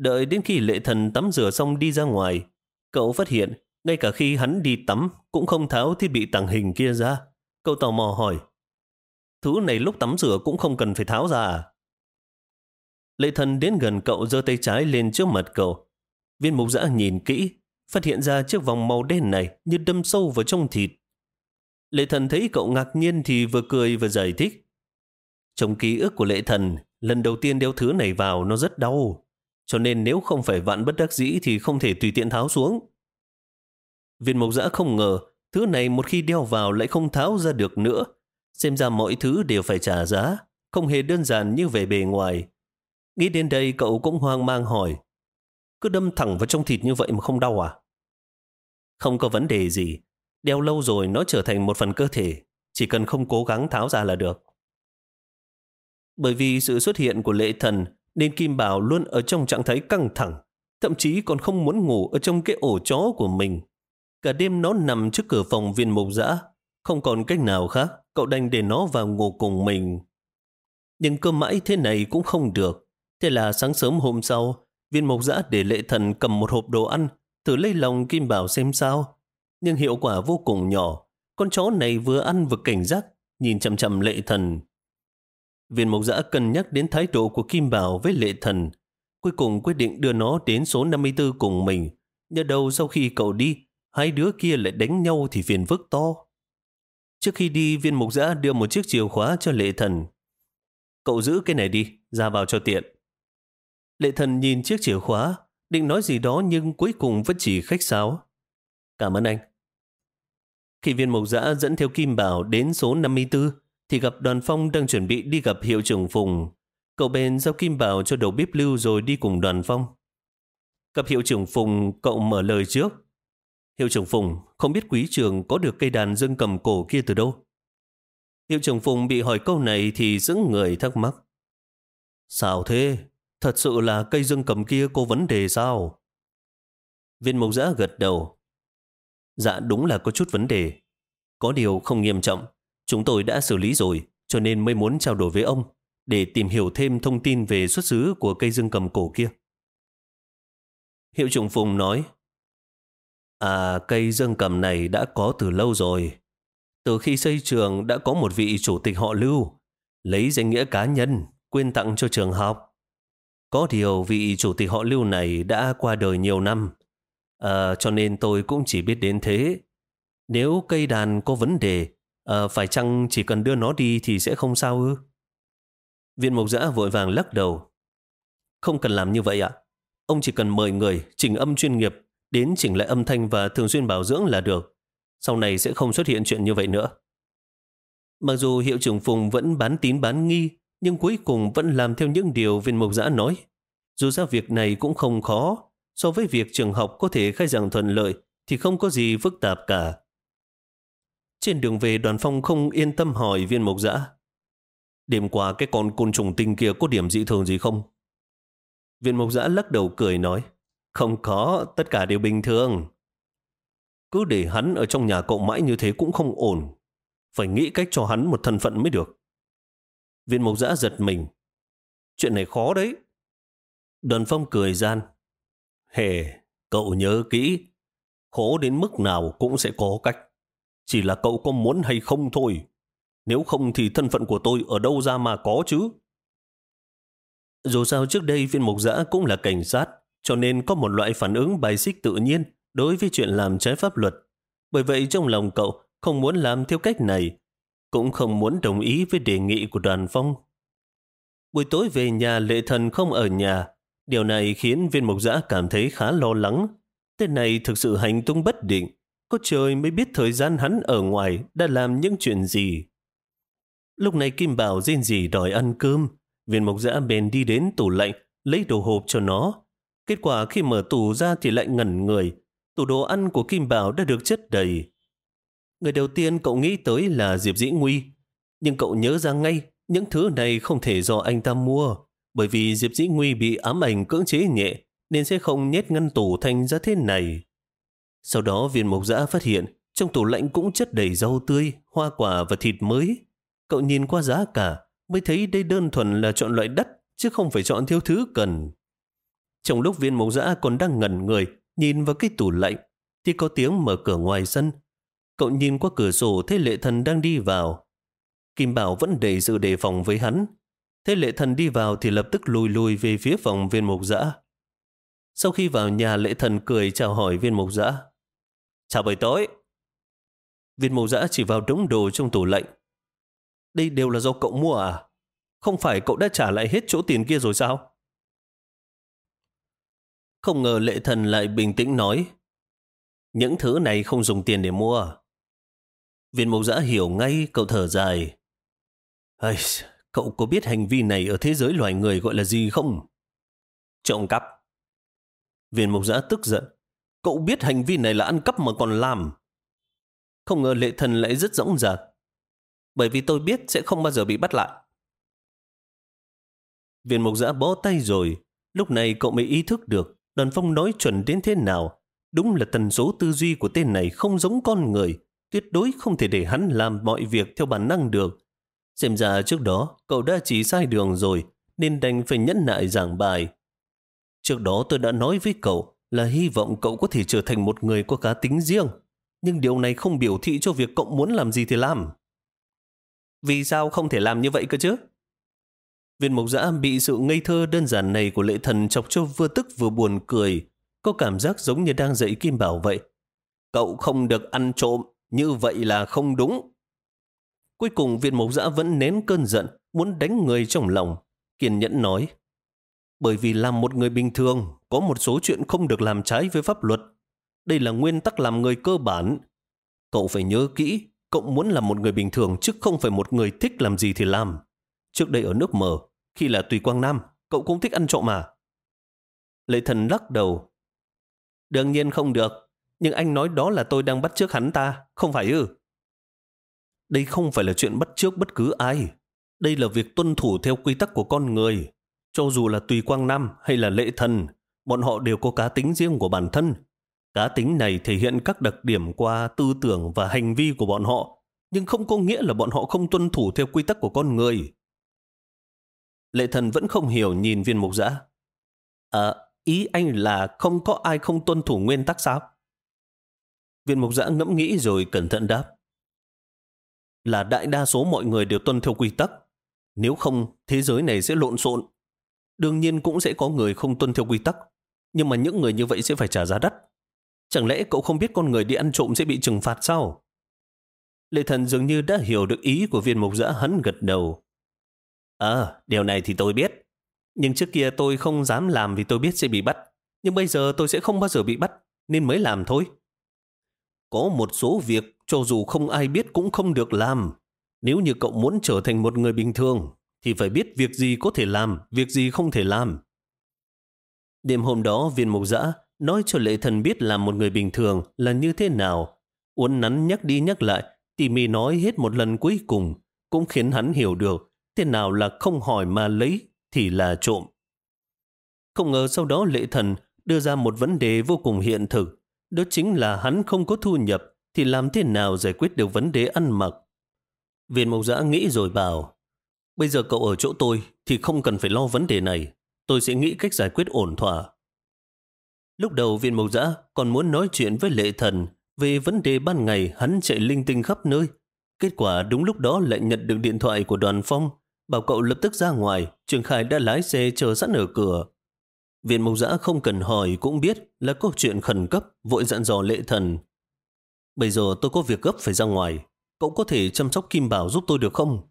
Đợi đến khi lệ thần tắm rửa xong đi ra ngoài, cậu phát hiện ngay cả khi hắn đi tắm cũng không tháo thiết bị tàng hình kia ra. Cậu tò mò hỏi, thứ này lúc tắm rửa cũng không cần phải tháo ra à? Lệ thần đến gần cậu giơ tay trái lên trước mặt cậu. Viên mục giã nhìn kỹ, phát hiện ra chiếc vòng màu đen này như đâm sâu vào trong thịt. Lệ thần thấy cậu ngạc nhiên thì vừa cười vừa giải thích. Trong ký ức của lệ thần, lần đầu tiên đeo thứ này vào nó rất đau. Cho nên nếu không phải vạn bất đắc dĩ thì không thể tùy tiện tháo xuống. Viên mộc giã không ngờ thứ này một khi đeo vào lại không tháo ra được nữa. Xem ra mọi thứ đều phải trả giá, không hề đơn giản như về bề ngoài. Nghĩ đến đây cậu cũng hoang mang hỏi, cứ đâm thẳng vào trong thịt như vậy mà không đau à? Không có vấn đề gì, đeo lâu rồi nó trở thành một phần cơ thể, chỉ cần không cố gắng tháo ra là được. Bởi vì sự xuất hiện của lệ thần nên Kim Bảo luôn ở trong trạng thái căng thẳng, thậm chí còn không muốn ngủ ở trong cái ổ chó của mình. Cả đêm nó nằm trước cửa phòng viên mục dã Không còn cách nào khác, cậu đành để nó vào ngủ cùng mình. Nhưng cơ mãi thế này cũng không được. Thế là sáng sớm hôm sau, viên mộc dã để lệ thần cầm một hộp đồ ăn, thử lấy lòng Kim Bảo xem sao. Nhưng hiệu quả vô cùng nhỏ. Con chó này vừa ăn vừa cảnh giác, nhìn chầm chầm lệ thần. Viên Mộc dã cân nhắc đến thái độ của Kim Bảo với lệ thần. Cuối cùng quyết định đưa nó đến số 54 cùng mình. Nhờ đầu sau khi cậu đi, hai đứa kia lại đánh nhau thì phiền vức to. Trước khi đi, viên mục giã đưa một chiếc chìa khóa cho lệ thần. Cậu giữ cái này đi, ra vào cho tiện. Lệ thần nhìn chiếc chìa khóa, định nói gì đó nhưng cuối cùng vẫn chỉ khách sáo. Cảm ơn anh. Khi viên mục giã dẫn theo Kim Bảo đến số 54, thì gặp đoàn phong đang chuẩn bị đi gặp hiệu trưởng Phùng. Cậu bèn giao kim bảo cho đầu bếp lưu rồi đi cùng đoàn phong. Gặp hiệu trưởng Phùng, cậu mở lời trước. Hiệu trưởng Phùng không biết quý trường có được cây đàn dương cầm cổ kia từ đâu. Hiệu trưởng Phùng bị hỏi câu này thì dững người thắc mắc. Sao thế? Thật sự là cây dương cầm kia có vấn đề sao? Viên mộc giã gật đầu. Dạ đúng là có chút vấn đề. Có điều không nghiêm trọng. Chúng tôi đã xử lý rồi, cho nên mới muốn trao đổi với ông để tìm hiểu thêm thông tin về xuất xứ của cây dương cầm cổ kia. Hiệu trưởng Phùng nói, À, cây dương cầm này đã có từ lâu rồi. Từ khi xây trường đã có một vị chủ tịch họ lưu, lấy danh nghĩa cá nhân, quyên tặng cho trường học. Có điều vị chủ tịch họ lưu này đã qua đời nhiều năm, à, cho nên tôi cũng chỉ biết đến thế. Nếu cây đàn có vấn đề, à, phải chăng chỉ cần đưa nó đi thì sẽ không sao ư? Viện mộc giã vội vàng lắc đầu. Không cần làm như vậy ạ. Ông chỉ cần mời người, chỉnh âm chuyên nghiệp, đến chỉnh lại âm thanh và thường xuyên bảo dưỡng là được. Sau này sẽ không xuất hiện chuyện như vậy nữa. Mặc dù hiệu trưởng Phùng vẫn bán tín bán nghi, nhưng cuối cùng vẫn làm theo những điều viên mộc giã nói. Dù ra việc này cũng không khó, so với việc trường học có thể khai giảng thuận lợi thì không có gì phức tạp cả. Trên đường về đoàn phong không yên tâm hỏi viên mộc dã Đêm qua cái con côn trùng tinh kia có điểm dị thường gì không? Viên mộc dã lắc đầu cười nói. Không có, tất cả đều bình thường. Cứ để hắn ở trong nhà cậu mãi như thế cũng không ổn. Phải nghĩ cách cho hắn một thân phận mới được. Viên mộc dã giật mình. Chuyện này khó đấy. Đoàn phong cười gian. Hề, cậu nhớ kỹ. Khó đến mức nào cũng sẽ có cách. Chỉ là cậu có muốn hay không thôi. Nếu không thì thân phận của tôi ở đâu ra mà có chứ? Dù sao trước đây viên mục giã cũng là cảnh sát, cho nên có một loại phản ứng bài xích tự nhiên đối với chuyện làm trái pháp luật. Bởi vậy trong lòng cậu không muốn làm theo cách này, cũng không muốn đồng ý với đề nghị của đoàn phong. Buổi tối về nhà lệ thần không ở nhà, điều này khiến viên mục giã cảm thấy khá lo lắng. Tên này thực sự hành tung bất định, có trời mới biết thời gian hắn ở ngoài đã làm những chuyện gì. Lúc này Kim Bảo rên rỉ đòi ăn cơm, viên mộc dã bèn đi đến tủ lạnh, lấy đồ hộp cho nó. Kết quả khi mở tủ ra thì lại ngẩn người, tủ đồ ăn của Kim Bảo đã được chất đầy. Người đầu tiên cậu nghĩ tới là Diệp Dĩ Nguy, nhưng cậu nhớ ra ngay những thứ này không thể do anh ta mua, bởi vì Diệp Dĩ Nguy bị ám ảnh cưỡng chế nhẹ, nên sẽ không nhét ngăn tủ thành ra thế này. Sau đó viên mộc dã phát hiện trong tủ lạnh cũng chất đầy rau tươi, hoa quả và thịt mới. Cậu nhìn qua giá cả mới thấy đây đơn thuần là chọn loại đắt chứ không phải chọn theo thứ cần. Trong lúc viên mộc dã còn đang ngẩn người nhìn vào cái tủ lạnh thì có tiếng mở cửa ngoài sân. Cậu nhìn qua cửa sổ thấy lệ thần đang đi vào. Kim Bảo vẫn đầy sự đề phòng với hắn. Thế lệ thần đi vào thì lập tức lùi lùi về phía phòng viên mộc dã. Sau khi vào nhà lệ thần cười chào hỏi viên mộc dã. Chào buổi tối. Viên mẫu dã chỉ vào đống đồ trong tủ lạnh đây đều là do cậu mua à? Không phải cậu đã trả lại hết chỗ tiền kia rồi sao? Không ngờ lệ thần lại bình tĩnh nói. Những thứ này không dùng tiền để mua. Viên mẫu dã hiểu ngay cậu thở dài. Ây, cậu có biết hành vi này ở thế giới loài người gọi là gì không? Trộm cắp. Viên mục giã tức giận. Cậu biết hành vi này là ăn cắp mà còn làm. Không ngờ lệ thần lại rất rỗng rạc bởi vì tôi biết sẽ không bao giờ bị bắt lại. Viên mục giã bó tay rồi, lúc này cậu mới ý thức được đoàn phong nói chuẩn đến thế nào. Đúng là tần số tư duy của tên này không giống con người, tuyệt đối không thể để hắn làm mọi việc theo bản năng được. Xem ra trước đó cậu đã chỉ sai đường rồi, nên đành phải nhẫn nại giảng bài. Trước đó tôi đã nói với cậu là hy vọng cậu có thể trở thành một người có cá tính riêng, nhưng điều này không biểu thị cho việc cậu muốn làm gì thì làm. Vì sao không thể làm như vậy cơ chứ? Viên mộc giã bị sự ngây thơ đơn giản này của lệ thần chọc cho vừa tức vừa buồn cười, có cảm giác giống như đang dạy Kim Bảo vậy. Cậu không được ăn trộm, như vậy là không đúng. Cuối cùng viên mộc giã vẫn nén cơn giận, muốn đánh người trong lòng. Kiên nhẫn nói, bởi vì làm một người bình thường, có một số chuyện không được làm trái với pháp luật. Đây là nguyên tắc làm người cơ bản. Cậu phải nhớ kỹ, Cậu muốn làm một người bình thường chứ không phải một người thích làm gì thì làm. Trước đây ở nước mở, khi là Tùy Quang Nam, cậu cũng thích ăn trộm mà. Lệ thần lắc đầu. Đương nhiên không được, nhưng anh nói đó là tôi đang bắt trước hắn ta, không phải ư? Đây không phải là chuyện bắt trước bất cứ ai. Đây là việc tuân thủ theo quy tắc của con người. Cho dù là Tùy Quang Nam hay là Lệ Thần, bọn họ đều có cá tính riêng của bản thân. Cá tính này thể hiện các đặc điểm qua tư tưởng và hành vi của bọn họ, nhưng không có nghĩa là bọn họ không tuân thủ theo quy tắc của con người. Lệ thần vẫn không hiểu nhìn viên mục giã. À, ý anh là không có ai không tuân thủ nguyên tắc sao? Viên mục giã ngẫm nghĩ rồi cẩn thận đáp. Là đại đa số mọi người đều tuân theo quy tắc. Nếu không, thế giới này sẽ lộn xộn. Đương nhiên cũng sẽ có người không tuân theo quy tắc. Nhưng mà những người như vậy sẽ phải trả giá đắt. Chẳng lẽ cậu không biết con người đi ăn trộm sẽ bị trừng phạt sao? Lệ thần dường như đã hiểu được ý của viên mục giã hắn gật đầu. À, điều này thì tôi biết. Nhưng trước kia tôi không dám làm vì tôi biết sẽ bị bắt. Nhưng bây giờ tôi sẽ không bao giờ bị bắt, nên mới làm thôi. Có một số việc cho dù không ai biết cũng không được làm. Nếu như cậu muốn trở thành một người bình thường, thì phải biết việc gì có thể làm, việc gì không thể làm. Đêm hôm đó, viên mục Dã nói cho lệ thần biết làm một người bình thường là như thế nào. Uốn nắn nhắc đi nhắc lại, tỉ mỉ nói hết một lần cuối cùng, cũng khiến hắn hiểu được thế nào là không hỏi mà lấy thì là trộm. Không ngờ sau đó lệ thần đưa ra một vấn đề vô cùng hiện thực, đó chính là hắn không có thu nhập thì làm thế nào giải quyết được vấn đề ăn mặc. Viên mộc giã nghĩ rồi bảo, bây giờ cậu ở chỗ tôi thì không cần phải lo vấn đề này, tôi sẽ nghĩ cách giải quyết ổn thỏa. Lúc đầu viên mộc giã còn muốn nói chuyện với lệ thần về vấn đề ban ngày hắn chạy linh tinh khắp nơi. Kết quả đúng lúc đó lại nhận được điện thoại của đoàn phong, bảo cậu lập tức ra ngoài, Trường Khải đã lái xe chờ sẵn ở cửa. Viên mộc giã không cần hỏi cũng biết là có chuyện khẩn cấp, vội dặn dò lệ thần. Bây giờ tôi có việc gấp phải ra ngoài, cậu có thể chăm sóc Kim Bảo giúp tôi được không?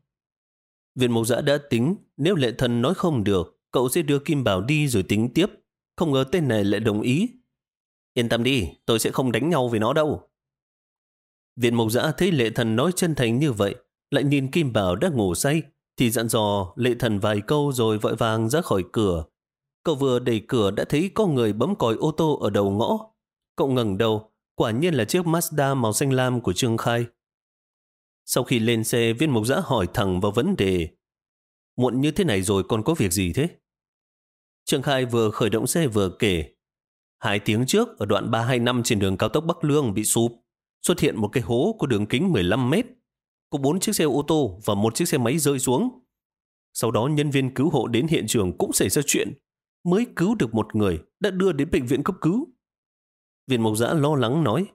Viên mộc giã đã tính, nếu lệ thần nói không được, cậu sẽ đưa Kim Bảo đi rồi tính tiếp. Không ngờ tên này lại đồng ý. Yên tâm đi, tôi sẽ không đánh nhau với nó đâu. Viện mộc giã thấy lệ thần nói chân thành như vậy, lại nhìn Kim Bảo đã ngủ say, thì dặn dò lệ thần vài câu rồi vội vàng ra khỏi cửa. Cậu vừa đẩy cửa đã thấy có người bấm còi ô tô ở đầu ngõ. Cậu ngẩng đầu, quả nhiên là chiếc Mazda màu xanh lam của Trương Khai. Sau khi lên xe, viên mục giã hỏi thẳng vào vấn đề. Muộn như thế này rồi còn có việc gì thế? Trương Khai vừa khởi động xe vừa kể. Hai tiếng trước, ở đoạn 325 trên đường cao tốc Bắc Lương bị sụp, xuất hiện một cái hố có đường kính 15 mét. Có bốn chiếc xe ô tô và một chiếc xe máy rơi xuống. Sau đó nhân viên cứu hộ đến hiện trường cũng xảy ra chuyện. Mới cứu được một người, đã đưa đến bệnh viện cấp cứu. Viện Mộc Giã lo lắng nói,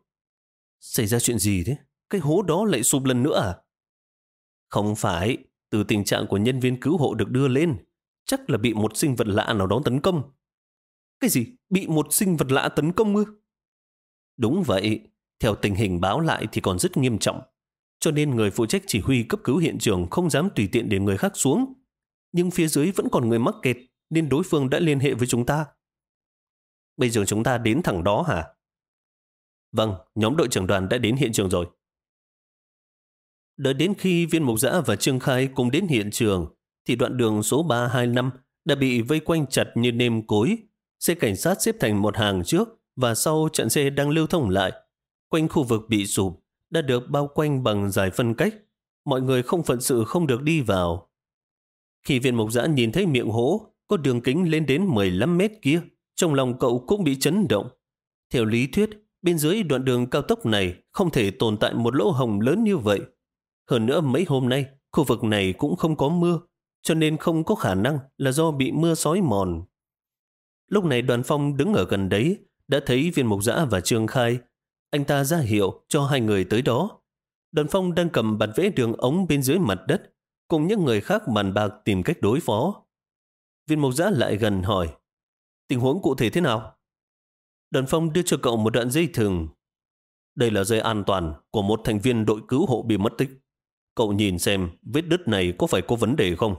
xảy ra chuyện gì thế? Cái hố đó lại sụp lần nữa à? Không phải, từ tình trạng của nhân viên cứu hộ được đưa lên, chắc là bị một sinh vật lạ nào đó tấn công. Cái gì? Bị một sinh vật lạ tấn công ư? Đúng vậy, theo tình hình báo lại thì còn rất nghiêm trọng. Cho nên người phụ trách chỉ huy cấp cứu hiện trường không dám tùy tiện để người khác xuống. Nhưng phía dưới vẫn còn người mắc kẹt nên đối phương đã liên hệ với chúng ta. Bây giờ chúng ta đến thẳng đó hả? Vâng, nhóm đội trưởng đoàn đã đến hiện trường rồi. Đợi đến khi viên mục giã và Trương Khai cùng đến hiện trường, thì đoạn đường số 325 đã bị vây quanh chặt như nêm cối. Xe cảnh sát xếp thành một hàng trước và sau chặn xe đang lưu thông lại. Quanh khu vực bị sụp đã được bao quanh bằng giải phân cách. Mọi người không phận sự không được đi vào. Khi viên mục giã nhìn thấy miệng hố có đường kính lên đến 15 mét kia, trong lòng cậu cũng bị chấn động. Theo lý thuyết, bên dưới đoạn đường cao tốc này không thể tồn tại một lỗ hồng lớn như vậy. Hơn nữa mấy hôm nay, khu vực này cũng không có mưa, cho nên không có khả năng là do bị mưa sói mòn. Lúc này đoàn phong đứng ở gần đấy, đã thấy viên mục giã và trương khai. Anh ta ra hiệu cho hai người tới đó. Đoàn phong đang cầm bản vẽ đường ống bên dưới mặt đất, cùng những người khác bàn bạc tìm cách đối phó. Viên mục giã lại gần hỏi, tình huống cụ thể thế nào? Đoàn phong đưa cho cậu một đoạn dây thừng. Đây là dây an toàn của một thành viên đội cứu hộ bị mất tích. Cậu nhìn xem vết đứt này có phải có vấn đề không?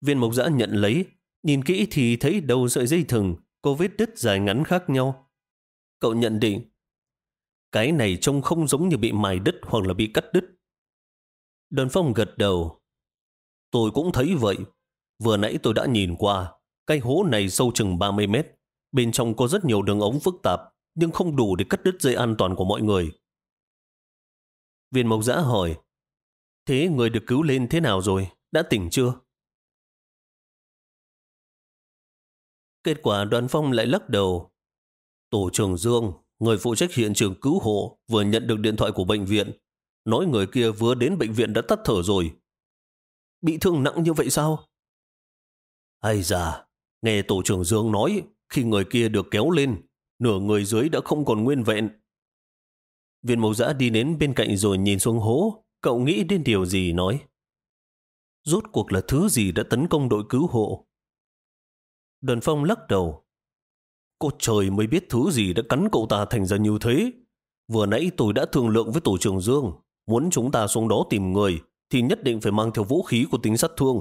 Viên mộc giã nhận lấy, nhìn kỹ thì thấy đầu sợi dây thừng có vết đứt dài ngắn khác nhau. Cậu nhận định, cái này trông không giống như bị mài đứt hoặc là bị cắt đứt. Đoàn phong gật đầu. Tôi cũng thấy vậy. Vừa nãy tôi đã nhìn qua, cái hố này sâu chừng 30 mét. Bên trong có rất nhiều đường ống phức tạp, nhưng không đủ để cắt đứt dây an toàn của mọi người. Viên mộc giã hỏi, thế người được cứu lên thế nào rồi? Đã tỉnh chưa? Kết quả đoàn phong lại lắc đầu. Tổ trưởng Dương, người phụ trách hiện trường cứu hộ, vừa nhận được điện thoại của bệnh viện. Nói người kia vừa đến bệnh viện đã tắt thở rồi. Bị thương nặng như vậy sao? Ây già, nghe tổ trưởng Dương nói, khi người kia được kéo lên, nửa người dưới đã không còn nguyên vẹn. Viên mẫu giã đi đến bên cạnh rồi nhìn xuống hố, cậu nghĩ đến điều gì nói. Rốt cuộc là thứ gì đã tấn công đội cứu hộ? Đoàn phong lắc đầu. Cô trời mới biết thứ gì đã cắn cậu ta thành ra như thế. Vừa nãy tôi đã thương lượng với tổ trưởng Dương, muốn chúng ta xuống đó tìm người, thì nhất định phải mang theo vũ khí của tính sát thương.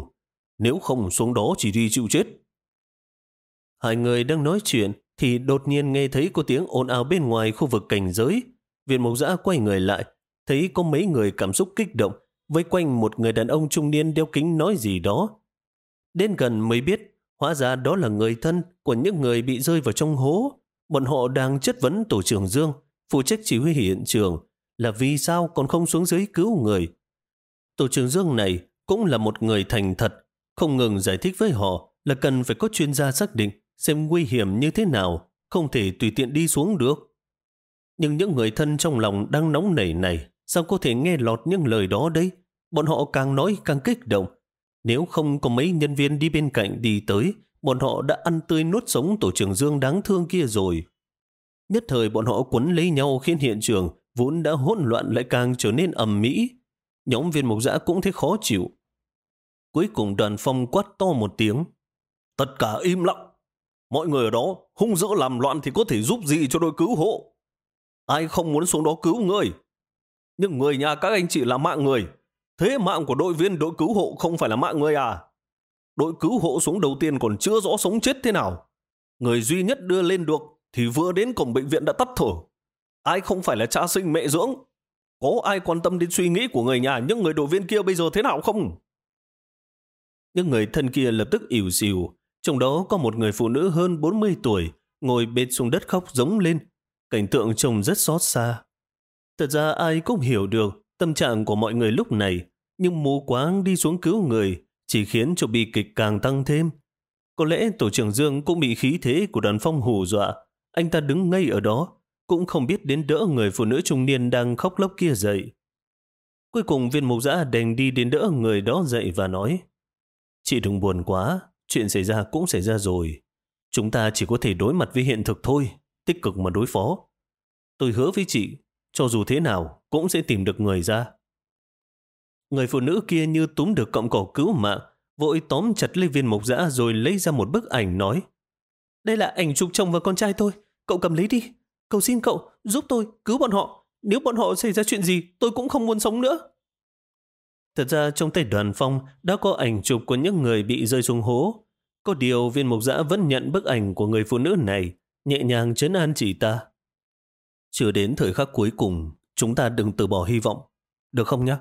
Nếu không xuống đó chỉ đi chịu chết. Hai người đang nói chuyện thì đột nhiên nghe thấy có tiếng ồn ào bên ngoài khu vực cảnh giới. Viện mộc giã quay người lại, thấy có mấy người cảm xúc kích động, vây quanh một người đàn ông trung niên đeo kính nói gì đó. Đến gần mới biết, hóa ra đó là người thân của những người bị rơi vào trong hố. Bọn họ đang chất vấn tổ trưởng Dương, phụ trách chỉ huy hiện trường, là vì sao còn không xuống dưới cứu người. Tổ trưởng Dương này cũng là một người thành thật, không ngừng giải thích với họ là cần phải có chuyên gia xác định xem nguy hiểm như thế nào, không thể tùy tiện đi xuống được. Nhưng những người thân trong lòng đang nóng nảy này, sao có thể nghe lọt những lời đó đấy? Bọn họ càng nói càng kích động. Nếu không có mấy nhân viên đi bên cạnh đi tới, bọn họ đã ăn tươi nuốt sống tổ trưởng Dương đáng thương kia rồi. Nhất thời bọn họ quấn lấy nhau khiến hiện trường vốn đã hỗn loạn lại càng trở nên ầm mỹ. Nhóm viên mục giã cũng thấy khó chịu. Cuối cùng đoàn phong quát to một tiếng. Tất cả im lặng. Mọi người ở đó hung dữ làm loạn thì có thể giúp gì cho đội cứu hộ. Ai không muốn xuống đó cứu người. Nhưng người nhà các anh chị là mạng người. Thế mạng của đội viên đội cứu hộ không phải là mạng người à? Đội cứu hộ xuống đầu tiên còn chưa rõ sống chết thế nào. Người duy nhất đưa lên được thì vừa đến cổng bệnh viện đã tắt thở. Ai không phải là cha sinh mẹ dưỡng? Có ai quan tâm đến suy nghĩ của người nhà những người đội viên kia bây giờ thế nào không? Những người thân kia lập tức ỉu xìu, trong đó có một người phụ nữ hơn 40 tuổi, ngồi bên xuống đất khóc giống lên. Cảnh tượng trông rất xót xa. Thật ra ai cũng hiểu được tâm trạng của mọi người lúc này, nhưng mù quáng đi xuống cứu người chỉ khiến cho bi kịch càng tăng thêm. Có lẽ tổ trưởng Dương cũng bị khí thế của đoàn phong hù dọa. Anh ta đứng ngay ở đó, cũng không biết đến đỡ người phụ nữ trung niên đang khóc lóc kia dậy. Cuối cùng viên mục giã đành đi đến đỡ người đó dậy và nói Chị đừng buồn quá, chuyện xảy ra cũng xảy ra rồi. Chúng ta chỉ có thể đối mặt với hiện thực thôi, tích cực mà đối phó. Tôi hứa với chị, cho dù thế nào cũng sẽ tìm được người ra. Người phụ nữ kia như túm được cọng cỏ cứu mạng, vội tóm chặt lấy viên mộc dã rồi lấy ra một bức ảnh nói Đây là ảnh chụp chồng và con trai tôi, cậu cầm lấy đi. Cầu xin cậu, giúp tôi, cứu bọn họ. Nếu bọn họ xảy ra chuyện gì, tôi cũng không muốn sống nữa. Thật ra trong tay đoàn phong đã có ảnh chụp của những người bị rơi xuống hố. Có điều viên mục giã vẫn nhận bức ảnh của người phụ nữ này, nhẹ nhàng chấn an chị ta. Chưa đến thời khắc cuối cùng, chúng ta đừng từ bỏ hy vọng, được không nhé?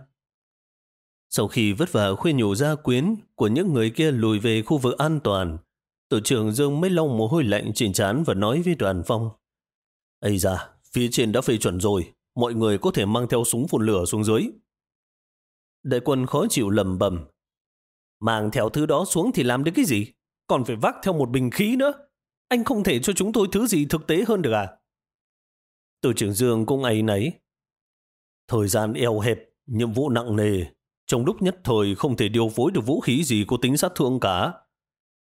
Sau khi vất vả khuyên nhủ gia quyến của những người kia lùi về khu vực an toàn, tổ trưởng Dương mới lau mồ hôi lạnh trên chán và nói với đoàn phong. Ây da, phía trên đã phê chuẩn rồi, mọi người có thể mang theo súng phun lửa xuống dưới. Đại quân khó chịu lầm bầm. Mang theo thứ đó xuống thì làm được cái gì? Còn phải vác theo một bình khí nữa. Anh không thể cho chúng tôi thứ gì thực tế hơn được à? Tổ trưởng Dương cũng ấy nấy. Thời gian eo hẹp, nhiệm vụ nặng nề. Trong lúc nhất thời không thể điều phối được vũ khí gì có tính sát thương cả.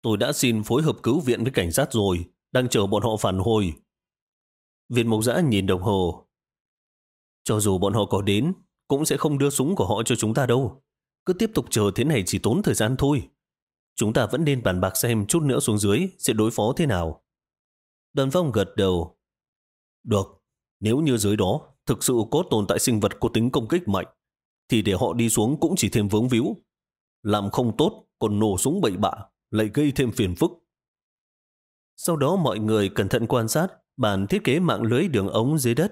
Tôi đã xin phối hợp cứu viện với cảnh sát rồi, đang chờ bọn họ phản hồi. Viên Mộc Giã nhìn đồng hồ. Cho dù bọn họ có đến, cũng sẽ không đưa súng của họ cho chúng ta đâu. Cứ tiếp tục chờ thế này chỉ tốn thời gian thôi. Chúng ta vẫn nên bàn bạc xem chút nữa xuống dưới sẽ đối phó thế nào. Đoàn phong gật đầu. Được, nếu như dưới đó thực sự có tồn tại sinh vật có tính công kích mạnh, thì để họ đi xuống cũng chỉ thêm vướng víu. Làm không tốt, còn nổ súng bậy bạ, lại gây thêm phiền phức. Sau đó mọi người cẩn thận quan sát bản thiết kế mạng lưới đường ống dưới đất,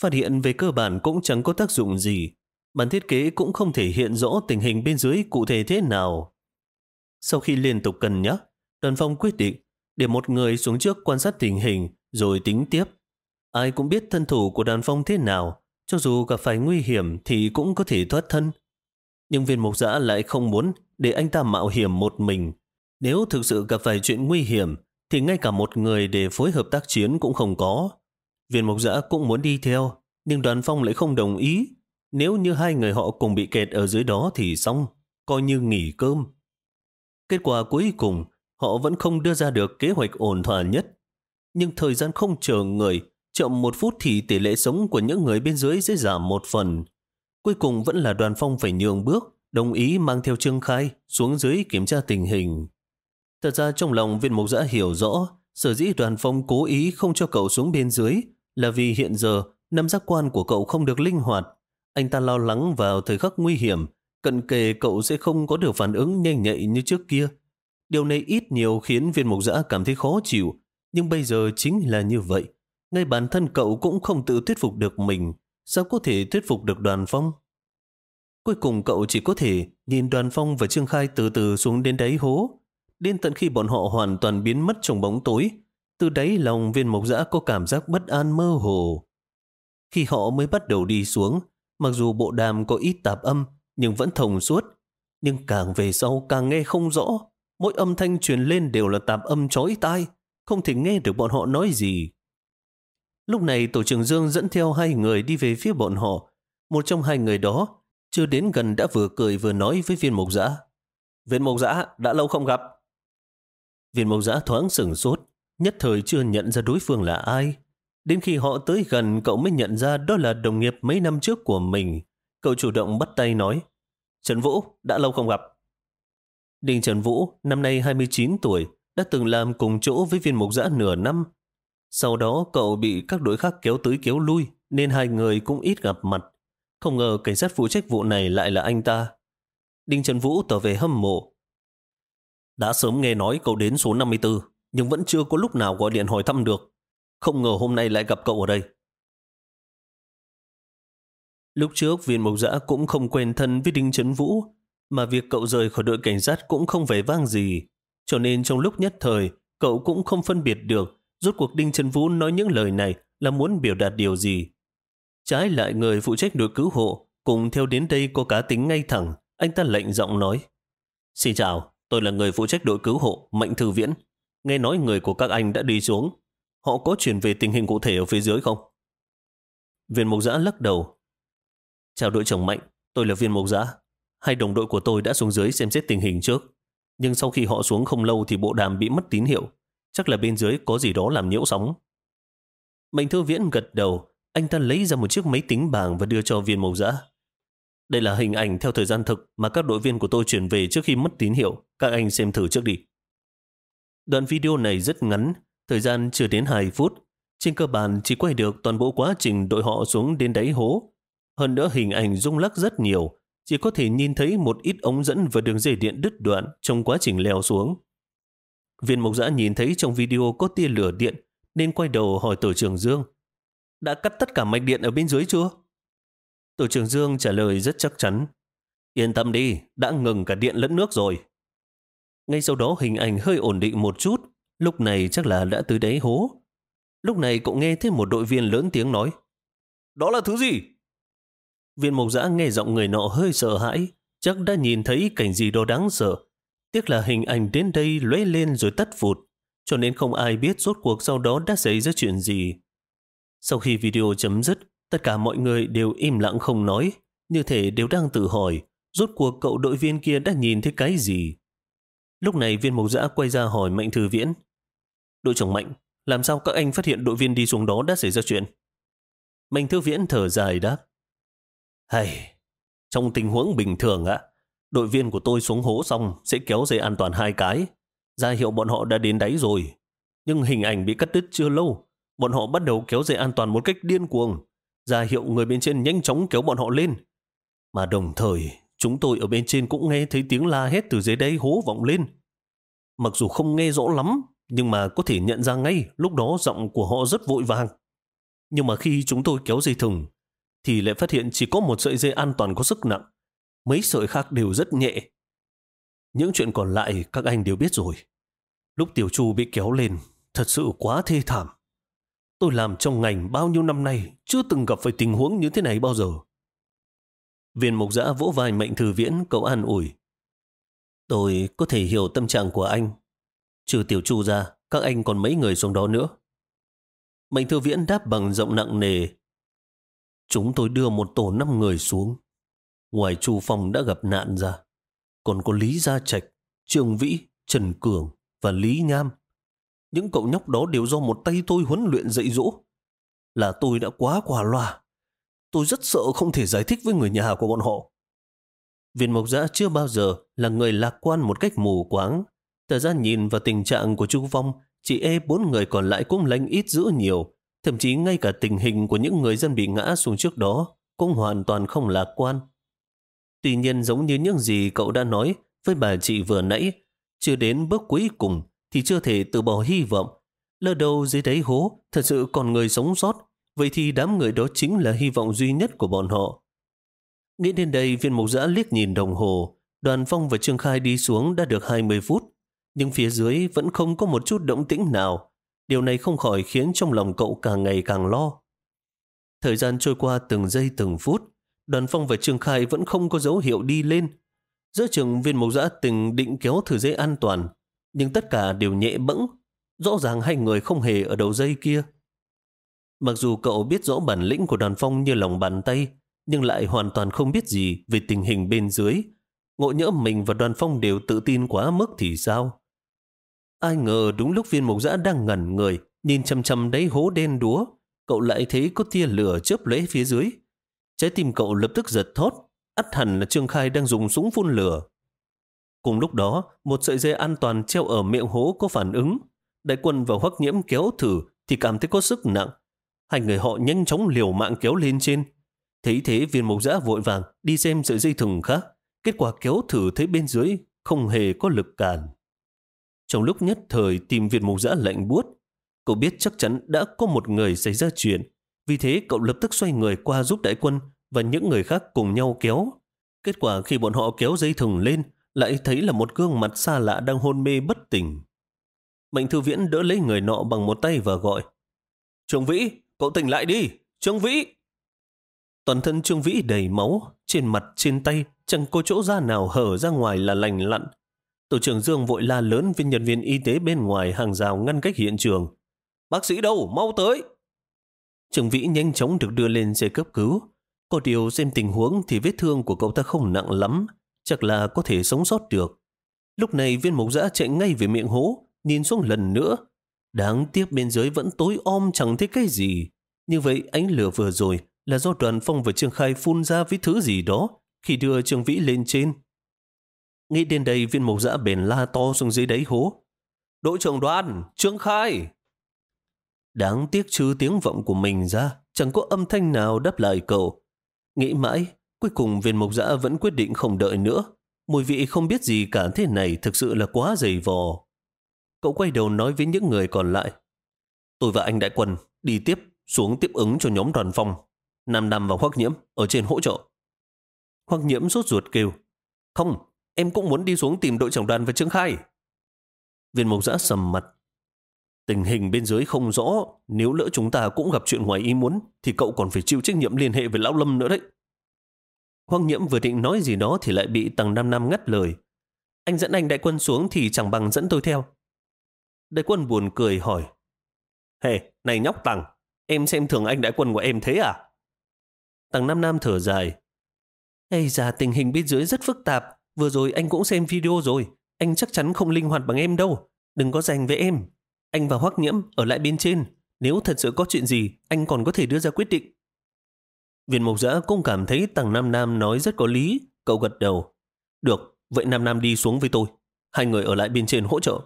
phát hiện về cơ bản cũng chẳng có tác dụng gì. Bản thiết kế cũng không thể hiện rõ tình hình bên dưới cụ thể thế nào. Sau khi liên tục cân nhắc, đoàn phong quyết định để một người xuống trước quan sát tình hình rồi tính tiếp. Ai cũng biết thân thủ của đoàn phong thế nào, cho dù gặp phải nguy hiểm thì cũng có thể thoát thân. Nhưng viên mục giã lại không muốn để anh ta mạo hiểm một mình. Nếu thực sự gặp phải chuyện nguy hiểm, thì ngay cả một người để phối hợp tác chiến cũng không có. Viên mục giã cũng muốn đi theo, nhưng đoàn phong lại không đồng ý. Nếu như hai người họ cùng bị kẹt ở dưới đó thì xong, coi như nghỉ cơm. Kết quả cuối cùng, họ vẫn không đưa ra được kế hoạch ổn thỏa nhất. Nhưng thời gian không chờ người, chậm một phút thì tỷ lệ sống của những người bên dưới sẽ giảm một phần. Cuối cùng vẫn là đoàn phong phải nhường bước, đồng ý mang theo Trương Khai xuống dưới kiểm tra tình hình. Thật ra trong lòng viên mục giã hiểu rõ, sở dĩ đoàn phong cố ý không cho cậu xuống bên dưới là vì hiện giờ năm giác quan của cậu không được linh hoạt. Anh ta lo lắng vào thời khắc nguy hiểm, cận kề cậu sẽ không có được phản ứng nhanh nhạy như trước kia. Điều này ít nhiều khiến viên mục giã cảm thấy khó chịu, nhưng bây giờ chính là như vậy. Ngay bản thân cậu cũng không tự thuyết phục được mình, sao có thể thuyết phục được đoàn phong? Cuối cùng cậu chỉ có thể nhìn đoàn phong và Trương Khai từ từ xuống đến đáy hố, đến tận khi bọn họ hoàn toàn biến mất trong bóng tối. Từ đáy lòng viên mộc dã có cảm giác bất an mơ hồ. Khi họ mới bắt đầu đi xuống, mặc dù bộ đàm có ít tạp âm, nhưng vẫn thông suốt. Nhưng càng về sau càng nghe không rõ. Mỗi âm thanh truyền lên đều là tạp âm chói tai, không thể nghe được bọn họ nói gì. Lúc này tổ trưởng Dương dẫn theo hai người đi về phía bọn họ. Một trong hai người đó, chưa đến gần đã vừa cười vừa nói với viên mộc giã. Viên mộc giã, đã lâu không gặp. Viên mộc giã thoáng sửng sốt, nhất thời chưa nhận ra đối phương là ai. Đến khi họ tới gần, cậu mới nhận ra đó là đồng nghiệp mấy năm trước của mình. Cậu chủ động bắt tay nói, Trần Vũ, đã lâu không gặp. Đinh Trần Vũ, năm nay 29 tuổi, đã từng làm cùng chỗ với viên mục giã nửa năm. Sau đó cậu bị các đối khác kéo tới kéo lui, nên hai người cũng ít gặp mặt. Không ngờ cảnh sát phụ trách vụ này lại là anh ta. Đinh Trần Vũ tỏ về hâm mộ. Đã sớm nghe nói cậu đến số 54, nhưng vẫn chưa có lúc nào gọi điện hỏi thăm được. Không ngờ hôm nay lại gặp cậu ở đây. Lúc trước viên mộc giã cũng không quen thân với Đinh Trấn Vũ, mà việc cậu rời khỏi đội cảnh sát cũng không phải vang gì. Cho nên trong lúc nhất thời, cậu cũng không phân biệt được rốt cuộc Đinh trần Vũ nói những lời này là muốn biểu đạt điều gì. Trái lại người phụ trách đội cứu hộ cùng theo đến đây có cá tính ngay thẳng, anh ta lệnh giọng nói. Xin chào, tôi là người phụ trách đội cứu hộ, Mạnh Thư Viễn. Nghe nói người của các anh đã đi xuống. Họ có chuyển về tình hình cụ thể ở phía dưới không? Viên mục giã lắc đầu. Chào đội trưởng Mạnh, tôi là viên mục giã. Hai đồng đội của tôi đã xuống dưới xem xét tình hình trước. Nhưng sau khi họ xuống không lâu thì bộ đàm bị mất tín hiệu. Chắc là bên dưới có gì đó làm nhiễu sóng. Mạnh Thư Viễn gật đầu, anh ta lấy ra một chiếc máy tính bảng và đưa cho viên mộc giã. Đây là hình ảnh theo thời gian thực mà các đội viên của tôi chuyển về trước khi mất tín hiệu. Các anh xem thử trước đi. Đoạn video này rất ngắn, thời gian chưa đến 2 phút. Trên cơ bản chỉ quay được toàn bộ quá trình đội họ xuống đến đáy hố. Hơn nữa hình ảnh rung lắc rất nhiều, chỉ có thể nhìn thấy một ít ống dẫn và đường dây điện đứt đoạn trong quá trình leo xuống. Viên mộc giã nhìn thấy trong video có tia lửa điện nên quay đầu hỏi tổ trưởng Dương đã cắt tất cả mạch điện ở bên dưới chưa? Tổ trưởng Dương trả lời rất chắc chắn. Yên tâm đi, đã ngừng cả điện lẫn nước rồi. Ngay sau đó hình ảnh hơi ổn định một chút, lúc này chắc là đã tới đáy hố. Lúc này cậu nghe thấy một đội viên lớn tiếng nói. Đó là thứ gì? Viên mộc giã nghe giọng người nọ hơi sợ hãi, chắc đã nhìn thấy cảnh gì đó đáng sợ. Tiếc là hình ảnh đến đây lóe lên rồi tắt vụt, cho nên không ai biết rốt cuộc sau đó đã xảy ra chuyện gì. Sau khi video chấm dứt, tất cả mọi người đều im lặng không nói, như thể đều đang tự hỏi, rốt cuộc cậu đội viên kia đã nhìn thấy cái gì. Lúc này viên mộc giã quay ra hỏi Mạnh Thư Viễn. Đội trưởng Mạnh, làm sao các anh phát hiện đội viên đi xuống đó đã xảy ra chuyện? Mạnh Thư Viễn thở dài đáp. Hay, trong tình huống bình thường ạ, đội viên của tôi xuống hố xong sẽ kéo dây an toàn hai cái, ra hiệu bọn họ đã đến đáy rồi. Nhưng hình ảnh bị cắt đứt chưa lâu, bọn họ bắt đầu kéo dây an toàn một cách điên cuồng, ra hiệu người bên trên nhanh chóng kéo bọn họ lên. Mà đồng thời, chúng tôi ở bên trên cũng nghe thấy tiếng la hét từ dưới đây hố vọng lên. Mặc dù không nghe rõ lắm, nhưng mà có thể nhận ra ngay lúc đó giọng của họ rất vội vàng. Nhưng mà khi chúng tôi kéo dây thừng, thì lại phát hiện chỉ có một sợi dây an toàn có sức nặng. Mấy sợi khác đều rất nhẹ. những chuyện còn lại các anh đều biết rồi. Lúc Tiểu Chu bị kéo lên, thật sự quá thê thảm. Tôi làm trong ngành bao nhiêu năm nay, chưa từng gặp phải tình huống như thế này bao giờ. Viên mục giã vỗ vai mệnh thư viễn, cậu an ủi. Tôi có thể hiểu tâm trạng của anh. Trừ Tiểu Chu ra, các anh còn mấy người xuống đó nữa. Mệnh thư viễn đáp bằng giọng nặng nề. Chúng tôi đưa một tổ năm người xuống. Ngoài Chu Phong đã gặp nạn ra, còn có Lý Gia Trạch, Trương Vĩ, Trần Cường và Lý Nham. Những cậu nhóc đó đều do một tay tôi huấn luyện dạy dỗ. Là tôi đã quá quả loa. Tôi rất sợ không thể giải thích với người nhà của bọn họ. Viên Mộc Giã chưa bao giờ là người lạc quan một cách mù quáng. Thời gian nhìn vào tình trạng của Chu Phong, chị e bốn người còn lại cũng lành ít dữ nhiều. Thậm chí ngay cả tình hình của những người dân bị ngã xuống trước đó cũng hoàn toàn không lạc quan. Tuy nhiên giống như những gì cậu đã nói với bà chị vừa nãy, chưa đến bước cuối cùng thì chưa thể từ bỏ hy vọng. Lỡ đầu dưới đáy hố thật sự còn người sống sót, vậy thì đám người đó chính là hy vọng duy nhất của bọn họ. Nghĩ đến đây viên mục giã liếc nhìn đồng hồ, đoàn phong và Trương Khai đi xuống đã được 20 phút, nhưng phía dưới vẫn không có một chút động tĩnh nào. Điều này không khỏi khiến trong lòng cậu càng ngày càng lo. Thời gian trôi qua từng giây từng phút, đoàn phong và Trương Khai vẫn không có dấu hiệu đi lên. Giữa trường viên Mộc giã từng định kéo thử dây an toàn, nhưng tất cả đều nhẹ bẫng. Rõ ràng hai người không hề ở đầu dây kia. Mặc dù cậu biết rõ bản lĩnh của đoàn phong như lòng bàn tay, nhưng lại hoàn toàn không biết gì về tình hình bên dưới. Ngộ nhỡ mình và đoàn phong đều tự tin quá mức thì sao? Ai ngờ đúng lúc viên Mộc giã đang ngẩn người, nhìn chăm chăm đáy hố đen đúa, cậu lại thấy có tia lửa chớp lễ phía dưới. Trái tim cậu lập tức giật thót, ắt hẳn là Trương Khai đang dùng súng phun lửa. Cùng lúc đó, một sợi dây an toàn treo ở miệng hố có phản ứng. Đại quân và hoắc nhiễm kéo thử thì cảm thấy có sức nặng. Hai người họ nhanh chóng liều mạng kéo lên trên. Thấy thế viên mộc giã vội vàng đi xem sợi dây thừng khác. Kết quả kéo thử thấy bên dưới không hề có lực cản. Trong lúc nhất thời tìm viên mộc giã lạnh buốt, cậu biết chắc chắn đã có một người xảy ra chuyện. Vì thế cậu lập tức xoay người qua giúp đại quân và những người khác cùng nhau kéo. Kết quả khi bọn họ kéo dây thừng lên, lại thấy là một gương mặt xa lạ đang hôn mê bất tỉnh. Mạnh thư viễn đỡ lấy người nọ bằng một tay và gọi. Trương Vĩ, cậu tỉnh lại đi! Trương Vĩ! Toàn thân Trương Vĩ đầy máu, trên mặt, trên tay, chẳng có chỗ da nào hở ra ngoài là lành lặn. Tổ trưởng Dương vội la lớn với nhân viên y tế bên ngoài hàng rào ngăn cách hiện trường. Bác sĩ đâu? Mau tới! Trường Vĩ nhanh chóng được đưa lên xe cấp cứu. Có điều xem tình huống thì vết thương của cậu ta không nặng lắm, chắc là có thể sống sót được. Lúc này viên mục giã chạy ngay về miệng hố, nhìn xuống lần nữa. Đáng tiếc bên dưới vẫn tối om chẳng thấy cái gì. Như vậy ánh lửa vừa rồi là do đoàn phong và Trương Khai phun ra với thứ gì đó khi đưa Trương Vĩ lên trên. Nghĩ đến đây viên mục giã bền la to xuống dưới đáy hố. Đội trưởng đoàn, Trương Khai! Đáng tiếc chứ tiếng vọng của mình ra, chẳng có âm thanh nào đáp lại cậu. Nghĩ mãi, Cuối cùng viên mộc dã vẫn quyết định không đợi nữa. Mùi vị không biết gì cả thế này thực sự là quá dày vò. Cậu quay đầu nói với những người còn lại. Tôi và anh đại quân đi tiếp xuống tiếp ứng cho nhóm đoàn phong. Nam Nam và Hoắc Nhiễm ở trên hỗ trợ. Hoắc Nhiễm sốt ruột kêu. Không, em cũng muốn đi xuống tìm đội trưởng đoàn và Trương Khai. Viên mộc dã sầm mặt. Tình hình bên dưới không rõ, nếu lỡ chúng ta cũng gặp chuyện ngoài ý muốn, thì cậu còn phải chịu trách nhiệm liên hệ với Lão Lâm nữa đấy. Hoang nhiễm vừa định nói gì đó thì lại bị tầng năm năm ngắt lời. Anh dẫn anh đại quân xuống thì chẳng bằng dẫn tôi theo. Đại quân buồn cười hỏi. Hề, hey, này nhóc tầng, em xem thường anh đại quân của em thế à? Tầng năm năm thở dài. Ây da, tình hình bên dưới rất phức tạp. Vừa rồi anh cũng xem video rồi. Anh chắc chắn không linh hoạt bằng em đâu. Đừng có giành với em. Anh và Hoắc Nhiễm ở lại bên trên. Nếu thật sự có chuyện gì, anh còn có thể đưa ra quyết định. Viên mộc giã cũng cảm thấy tầng Nam Nam nói rất có lý. Cậu gật đầu. Được, vậy Nam Nam đi xuống với tôi. Hai người ở lại bên trên hỗ trợ.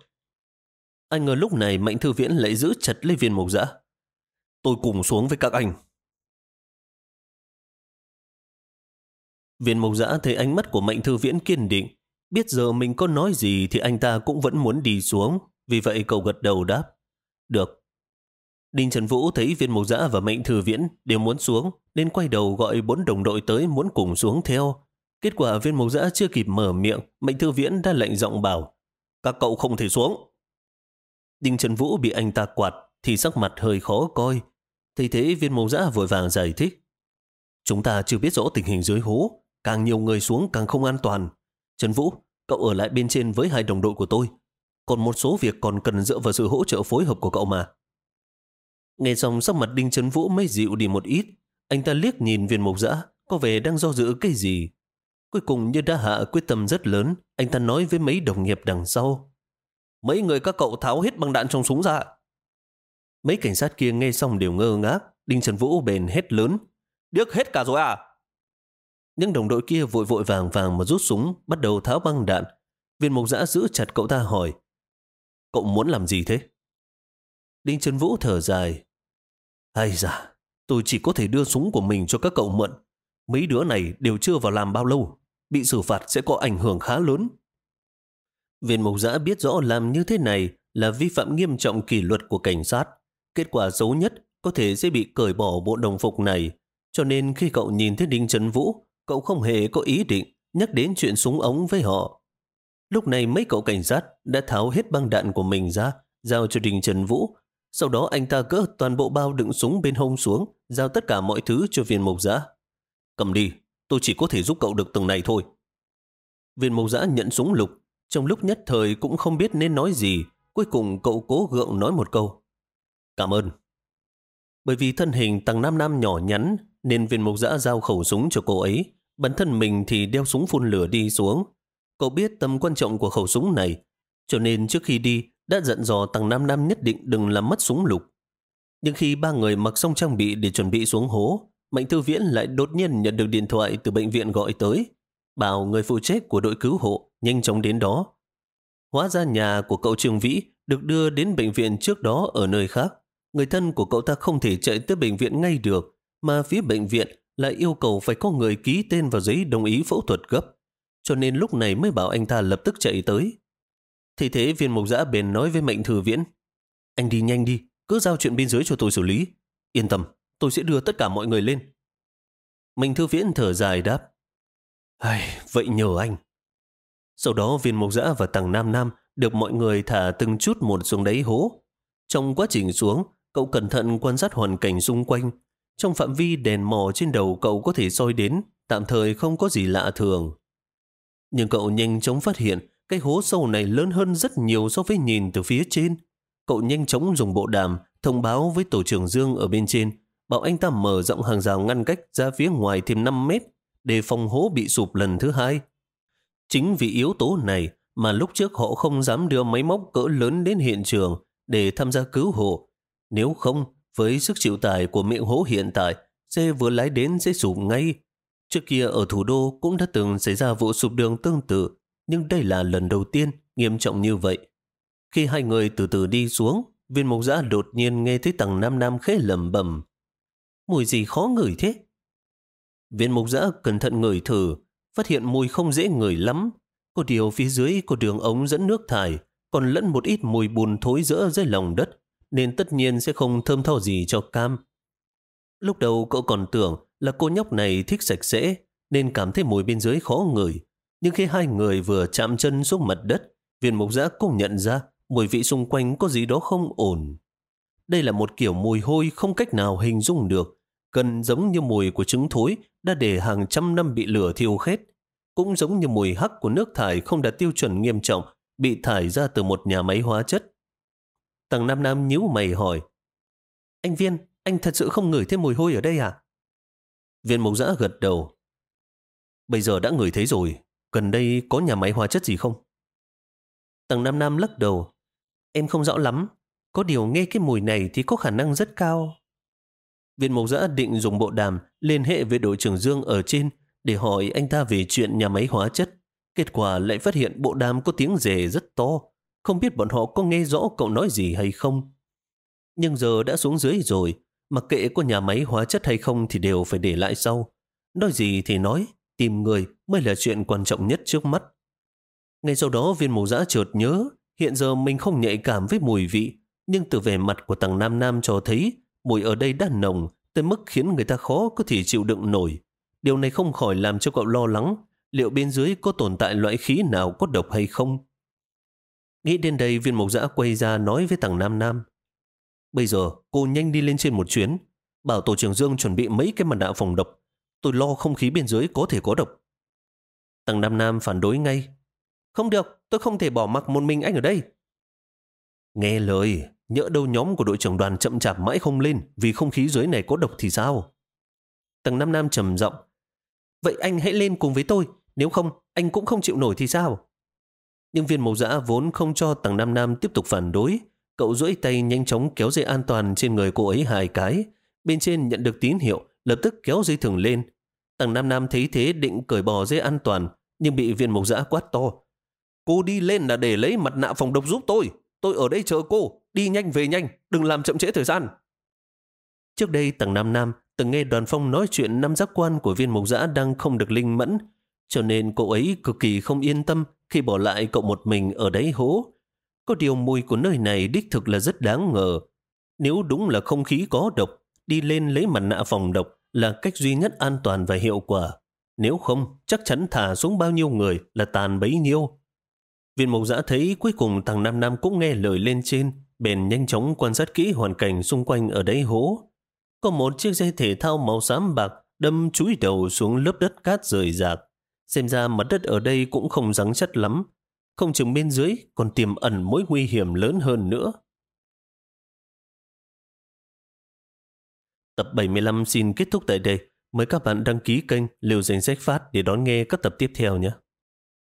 Anh ngờ lúc này Mạnh Thư Viễn lại giữ chặt lấy viên mộc giã. Tôi cùng xuống với các anh. Viên mộc giã thấy ánh mắt của Mạnh Thư Viễn kiên định. Biết giờ mình có nói gì thì anh ta cũng vẫn muốn đi xuống. Vì vậy cậu gật đầu đáp. Được, Đinh Trần Vũ thấy viên mục giã và mệnh thừa viễn đều muốn xuống, nên quay đầu gọi bốn đồng đội tới muốn cùng xuống theo. Kết quả viên mục giã chưa kịp mở miệng, mệnh Thư Viễn đã lệnh giọng bảo, các cậu không thể xuống. Đinh Trần Vũ bị anh ta quạt, thì sắc mặt hơi khó coi. Thấy thế viên mục giã vội vàng giải thích. Chúng ta chưa biết rõ tình hình dưới hố, càng nhiều người xuống càng không an toàn. Trần Vũ, cậu ở lại bên trên với hai đồng đội của tôi. Còn một số việc còn cần dựa vào sự hỗ trợ phối hợp của cậu mà. Nghe xong sắc mặt Đinh Trấn Vũ mới dịu đi một ít. Anh ta liếc nhìn viên mục dã, có vẻ đang do dự cái gì. Cuối cùng như đã hạ quyết tâm rất lớn, anh ta nói với mấy đồng nghiệp đằng sau. Mấy người các cậu tháo hết băng đạn trong súng ra. Mấy cảnh sát kia nghe xong đều ngơ ngác, Đinh Trần Vũ bền hét lớn. Điếc hết cả rồi à? Những đồng đội kia vội vội vàng vàng mà rút súng, bắt đầu tháo băng đạn. Viên mục giã giữ chặt cậu ta hỏi. Cậu muốn làm gì thế? Đinh Trần Vũ thở dài. Hay da, tôi chỉ có thể đưa súng của mình cho các cậu mượn. Mấy đứa này đều chưa vào làm bao lâu. Bị xử phạt sẽ có ảnh hưởng khá lớn. Viên mục giã biết rõ làm như thế này là vi phạm nghiêm trọng kỷ luật của cảnh sát. Kết quả xấu nhất có thể sẽ bị cởi bỏ bộ đồng phục này. Cho nên khi cậu nhìn thấy Đinh Trấn Vũ, cậu không hề có ý định nhắc đến chuyện súng ống với họ. Lúc này mấy cậu cảnh sát đã tháo hết băng đạn của mình ra, giao cho đình Trần Vũ. Sau đó anh ta cỡ toàn bộ bao đựng súng bên hông xuống, giao tất cả mọi thứ cho viên mộc giã. Cầm đi, tôi chỉ có thể giúp cậu được từng này thôi. Viên mộc giã nhận súng lục, trong lúc nhất thời cũng không biết nên nói gì, cuối cùng cậu cố gượng nói một câu. Cảm ơn. Bởi vì thân hình tăng Nam Nam nhỏ nhắn, nên viên mộc giã giao khẩu súng cho cô ấy. Bản thân mình thì đeo súng phun lửa đi xuống. Cậu biết tầm quan trọng của khẩu súng này, cho nên trước khi đi đã dặn dò tăng Nam Nam nhất định đừng làm mất súng lục. Nhưng khi ba người mặc xong trang bị để chuẩn bị xuống hố, Mạnh Thư Viễn lại đột nhiên nhận được điện thoại từ bệnh viện gọi tới, bảo người phụ trách của đội cứu hộ nhanh chóng đến đó. Hóa ra nhà của cậu Trường Vĩ được đưa đến bệnh viện trước đó ở nơi khác. Người thân của cậu ta không thể chạy tới bệnh viện ngay được, mà phía bệnh viện lại yêu cầu phải có người ký tên vào giấy đồng ý phẫu thuật gấp. Cho nên lúc này mới bảo anh ta lập tức chạy tới. Thì thế viên mục giã bền nói với Mệnh Thư Viễn, anh đi nhanh đi, cứ giao chuyện bên dưới cho tôi xử lý. Yên tâm, tôi sẽ đưa tất cả mọi người lên. Mệnh Thư Viễn thở dài đáp, Ai, vậy nhờ anh. Sau đó viên mộc Giã và tầng Nam Nam được mọi người thả từng chút một xuống đáy hố. Trong quá trình xuống, cậu cẩn thận quan sát hoàn cảnh xung quanh. Trong phạm vi đèn mò trên đầu cậu có thể soi đến, tạm thời không có gì lạ thường. Nhưng cậu nhanh chóng phát hiện cái hố sâu này lớn hơn rất nhiều so với nhìn từ phía trên. Cậu nhanh chóng dùng bộ đàm thông báo với tổ trưởng Dương ở bên trên, bảo anh ta mở rộng hàng rào ngăn cách ra phía ngoài thêm 5 mét để phòng hố bị sụp lần thứ hai. Chính vì yếu tố này mà lúc trước họ không dám đưa máy móc cỡ lớn đến hiện trường để tham gia cứu hộ. Nếu không, với sức chịu tải của miệng hố hiện tại, xe vừa lái đến sẽ sụp ngay. Trước kia ở thủ đô cũng đã từng xảy ra vụ sụp đường tương tự, nhưng đây là lần đầu tiên nghiêm trọng như vậy. Khi hai người từ từ đi xuống, viên mộc giã đột nhiên nghe thấy tầng Nam Nam khẽ lầm bầm. Mùi gì khó ngửi thế? Viên mục giã cẩn thận ngửi thử, phát hiện mùi không dễ ngửi lắm. Có điều phía dưới có đường ống dẫn nước thải, còn lẫn một ít mùi bùn thối rỡ dưới lòng đất, nên tất nhiên sẽ không thơm tho gì cho cam. Lúc đầu cậu còn tưởng là cô nhóc này thích sạch sẽ, nên cảm thấy mùi bên dưới khó ngửi. Nhưng khi hai người vừa chạm chân xuống mặt đất, viên mục giã cũng nhận ra mùi vị xung quanh có gì đó không ổn. Đây là một kiểu mùi hôi không cách nào hình dung được, gần giống như mùi của trứng thối đã để hàng trăm năm bị lửa thiêu khét, cũng giống như mùi hắc của nước thải không đạt tiêu chuẩn nghiêm trọng bị thải ra từ một nhà máy hóa chất. Tầng Nam Nam nhíu mày hỏi, Anh Viên, anh thật sự không ngửi thấy mùi hôi ở đây à? Viên mộc giã gật đầu. Bây giờ đã ngửi thấy rồi, gần đây có nhà máy hóa chất gì không? Tầng Nam Nam lắc đầu. Em không rõ lắm, có điều nghe cái mùi này thì có khả năng rất cao. Viên mộc giã định dùng bộ đàm liên hệ với đội trưởng Dương ở trên để hỏi anh ta về chuyện nhà máy hóa chất. Kết quả lại phát hiện bộ đàm có tiếng rề rất to. Không biết bọn họ có nghe rõ cậu nói gì hay không. Nhưng giờ đã xuống dưới rồi, mặc kệ có nhà máy hóa chất hay không thì đều phải để lại sau. Nói gì thì nói, tìm người mới là chuyện quan trọng nhất trước mắt. Ngay sau đó viên mù giã chợt nhớ, hiện giờ mình không nhạy cảm với mùi vị, nhưng từ vẻ mặt của tầng Nam Nam cho thấy mùi ở đây đã nồng tới mức khiến người ta khó có thể chịu đựng nổi. Điều này không khỏi làm cho cậu lo lắng liệu bên dưới có tồn tại loại khí nào có độc hay không. Nghĩ đến đây viên mộc giã quay ra nói với tầng Nam Nam. Bây giờ cô nhanh đi lên trên một chuyến, bảo tổ trưởng Dương chuẩn bị mấy cái mặt nạ phòng độc. Tôi lo không khí bên dưới có thể có độc. Tăng Nam Nam phản đối ngay. Không được, tôi không thể bỏ mặc một mình anh ở đây. Nghe lời, nhỡ đâu nhóm của đội trưởng đoàn chậm chạp mãi không lên vì không khí dưới này có độc thì sao? Tầng Nam Nam trầm giọng Vậy anh hãy lên cùng với tôi, nếu không anh cũng không chịu nổi thì sao? Nhưng viên mộc dã vốn không cho tầng Nam Nam tiếp tục phản đối. Cậu duỗi tay nhanh chóng kéo dây an toàn trên người cô ấy hai cái. Bên trên nhận được tín hiệu, lập tức kéo dây thừng lên. Tầng Nam Nam thấy thế định cởi bỏ dây an toàn, nhưng bị viên mộc giã quát to. Cô đi lên là để lấy mặt nạ phòng độc giúp tôi. Tôi ở đây chờ cô. Đi nhanh về nhanh, đừng làm chậm trễ thời gian. Trước đây tầng Nam Nam từng nghe đoàn phong nói chuyện năm giác quan của viên mộc giã đang không được linh mẫn, cho nên cô ấy cực kỳ không yên tâm khi bỏ lại cậu một mình ở đáy hố. Có điều mùi của nơi này đích thực là rất đáng ngờ. Nếu đúng là không khí có độc, đi lên lấy mặt nạ phòng độc là cách duy nhất an toàn và hiệu quả. Nếu không, chắc chắn thả xuống bao nhiêu người là tàn bấy nhiêu. Viên mộc giã thấy cuối cùng thằng Nam Nam cũng nghe lời lên trên, bèn nhanh chóng quan sát kỹ hoàn cảnh xung quanh ở đáy hố. Có một chiếc dây thể thao màu xám bạc đâm chúi đầu xuống lớp đất cát rời rạc. Xem ra mặt đất ở đây cũng không rắn chất lắm. Không chừng bên dưới còn tiềm ẩn mối nguy hiểm lớn hơn nữa. Tập 75 xin kết thúc tại đây. Mời các bạn đăng ký kênh Liều Danh Sách Phát để đón nghe các tập tiếp theo nhé.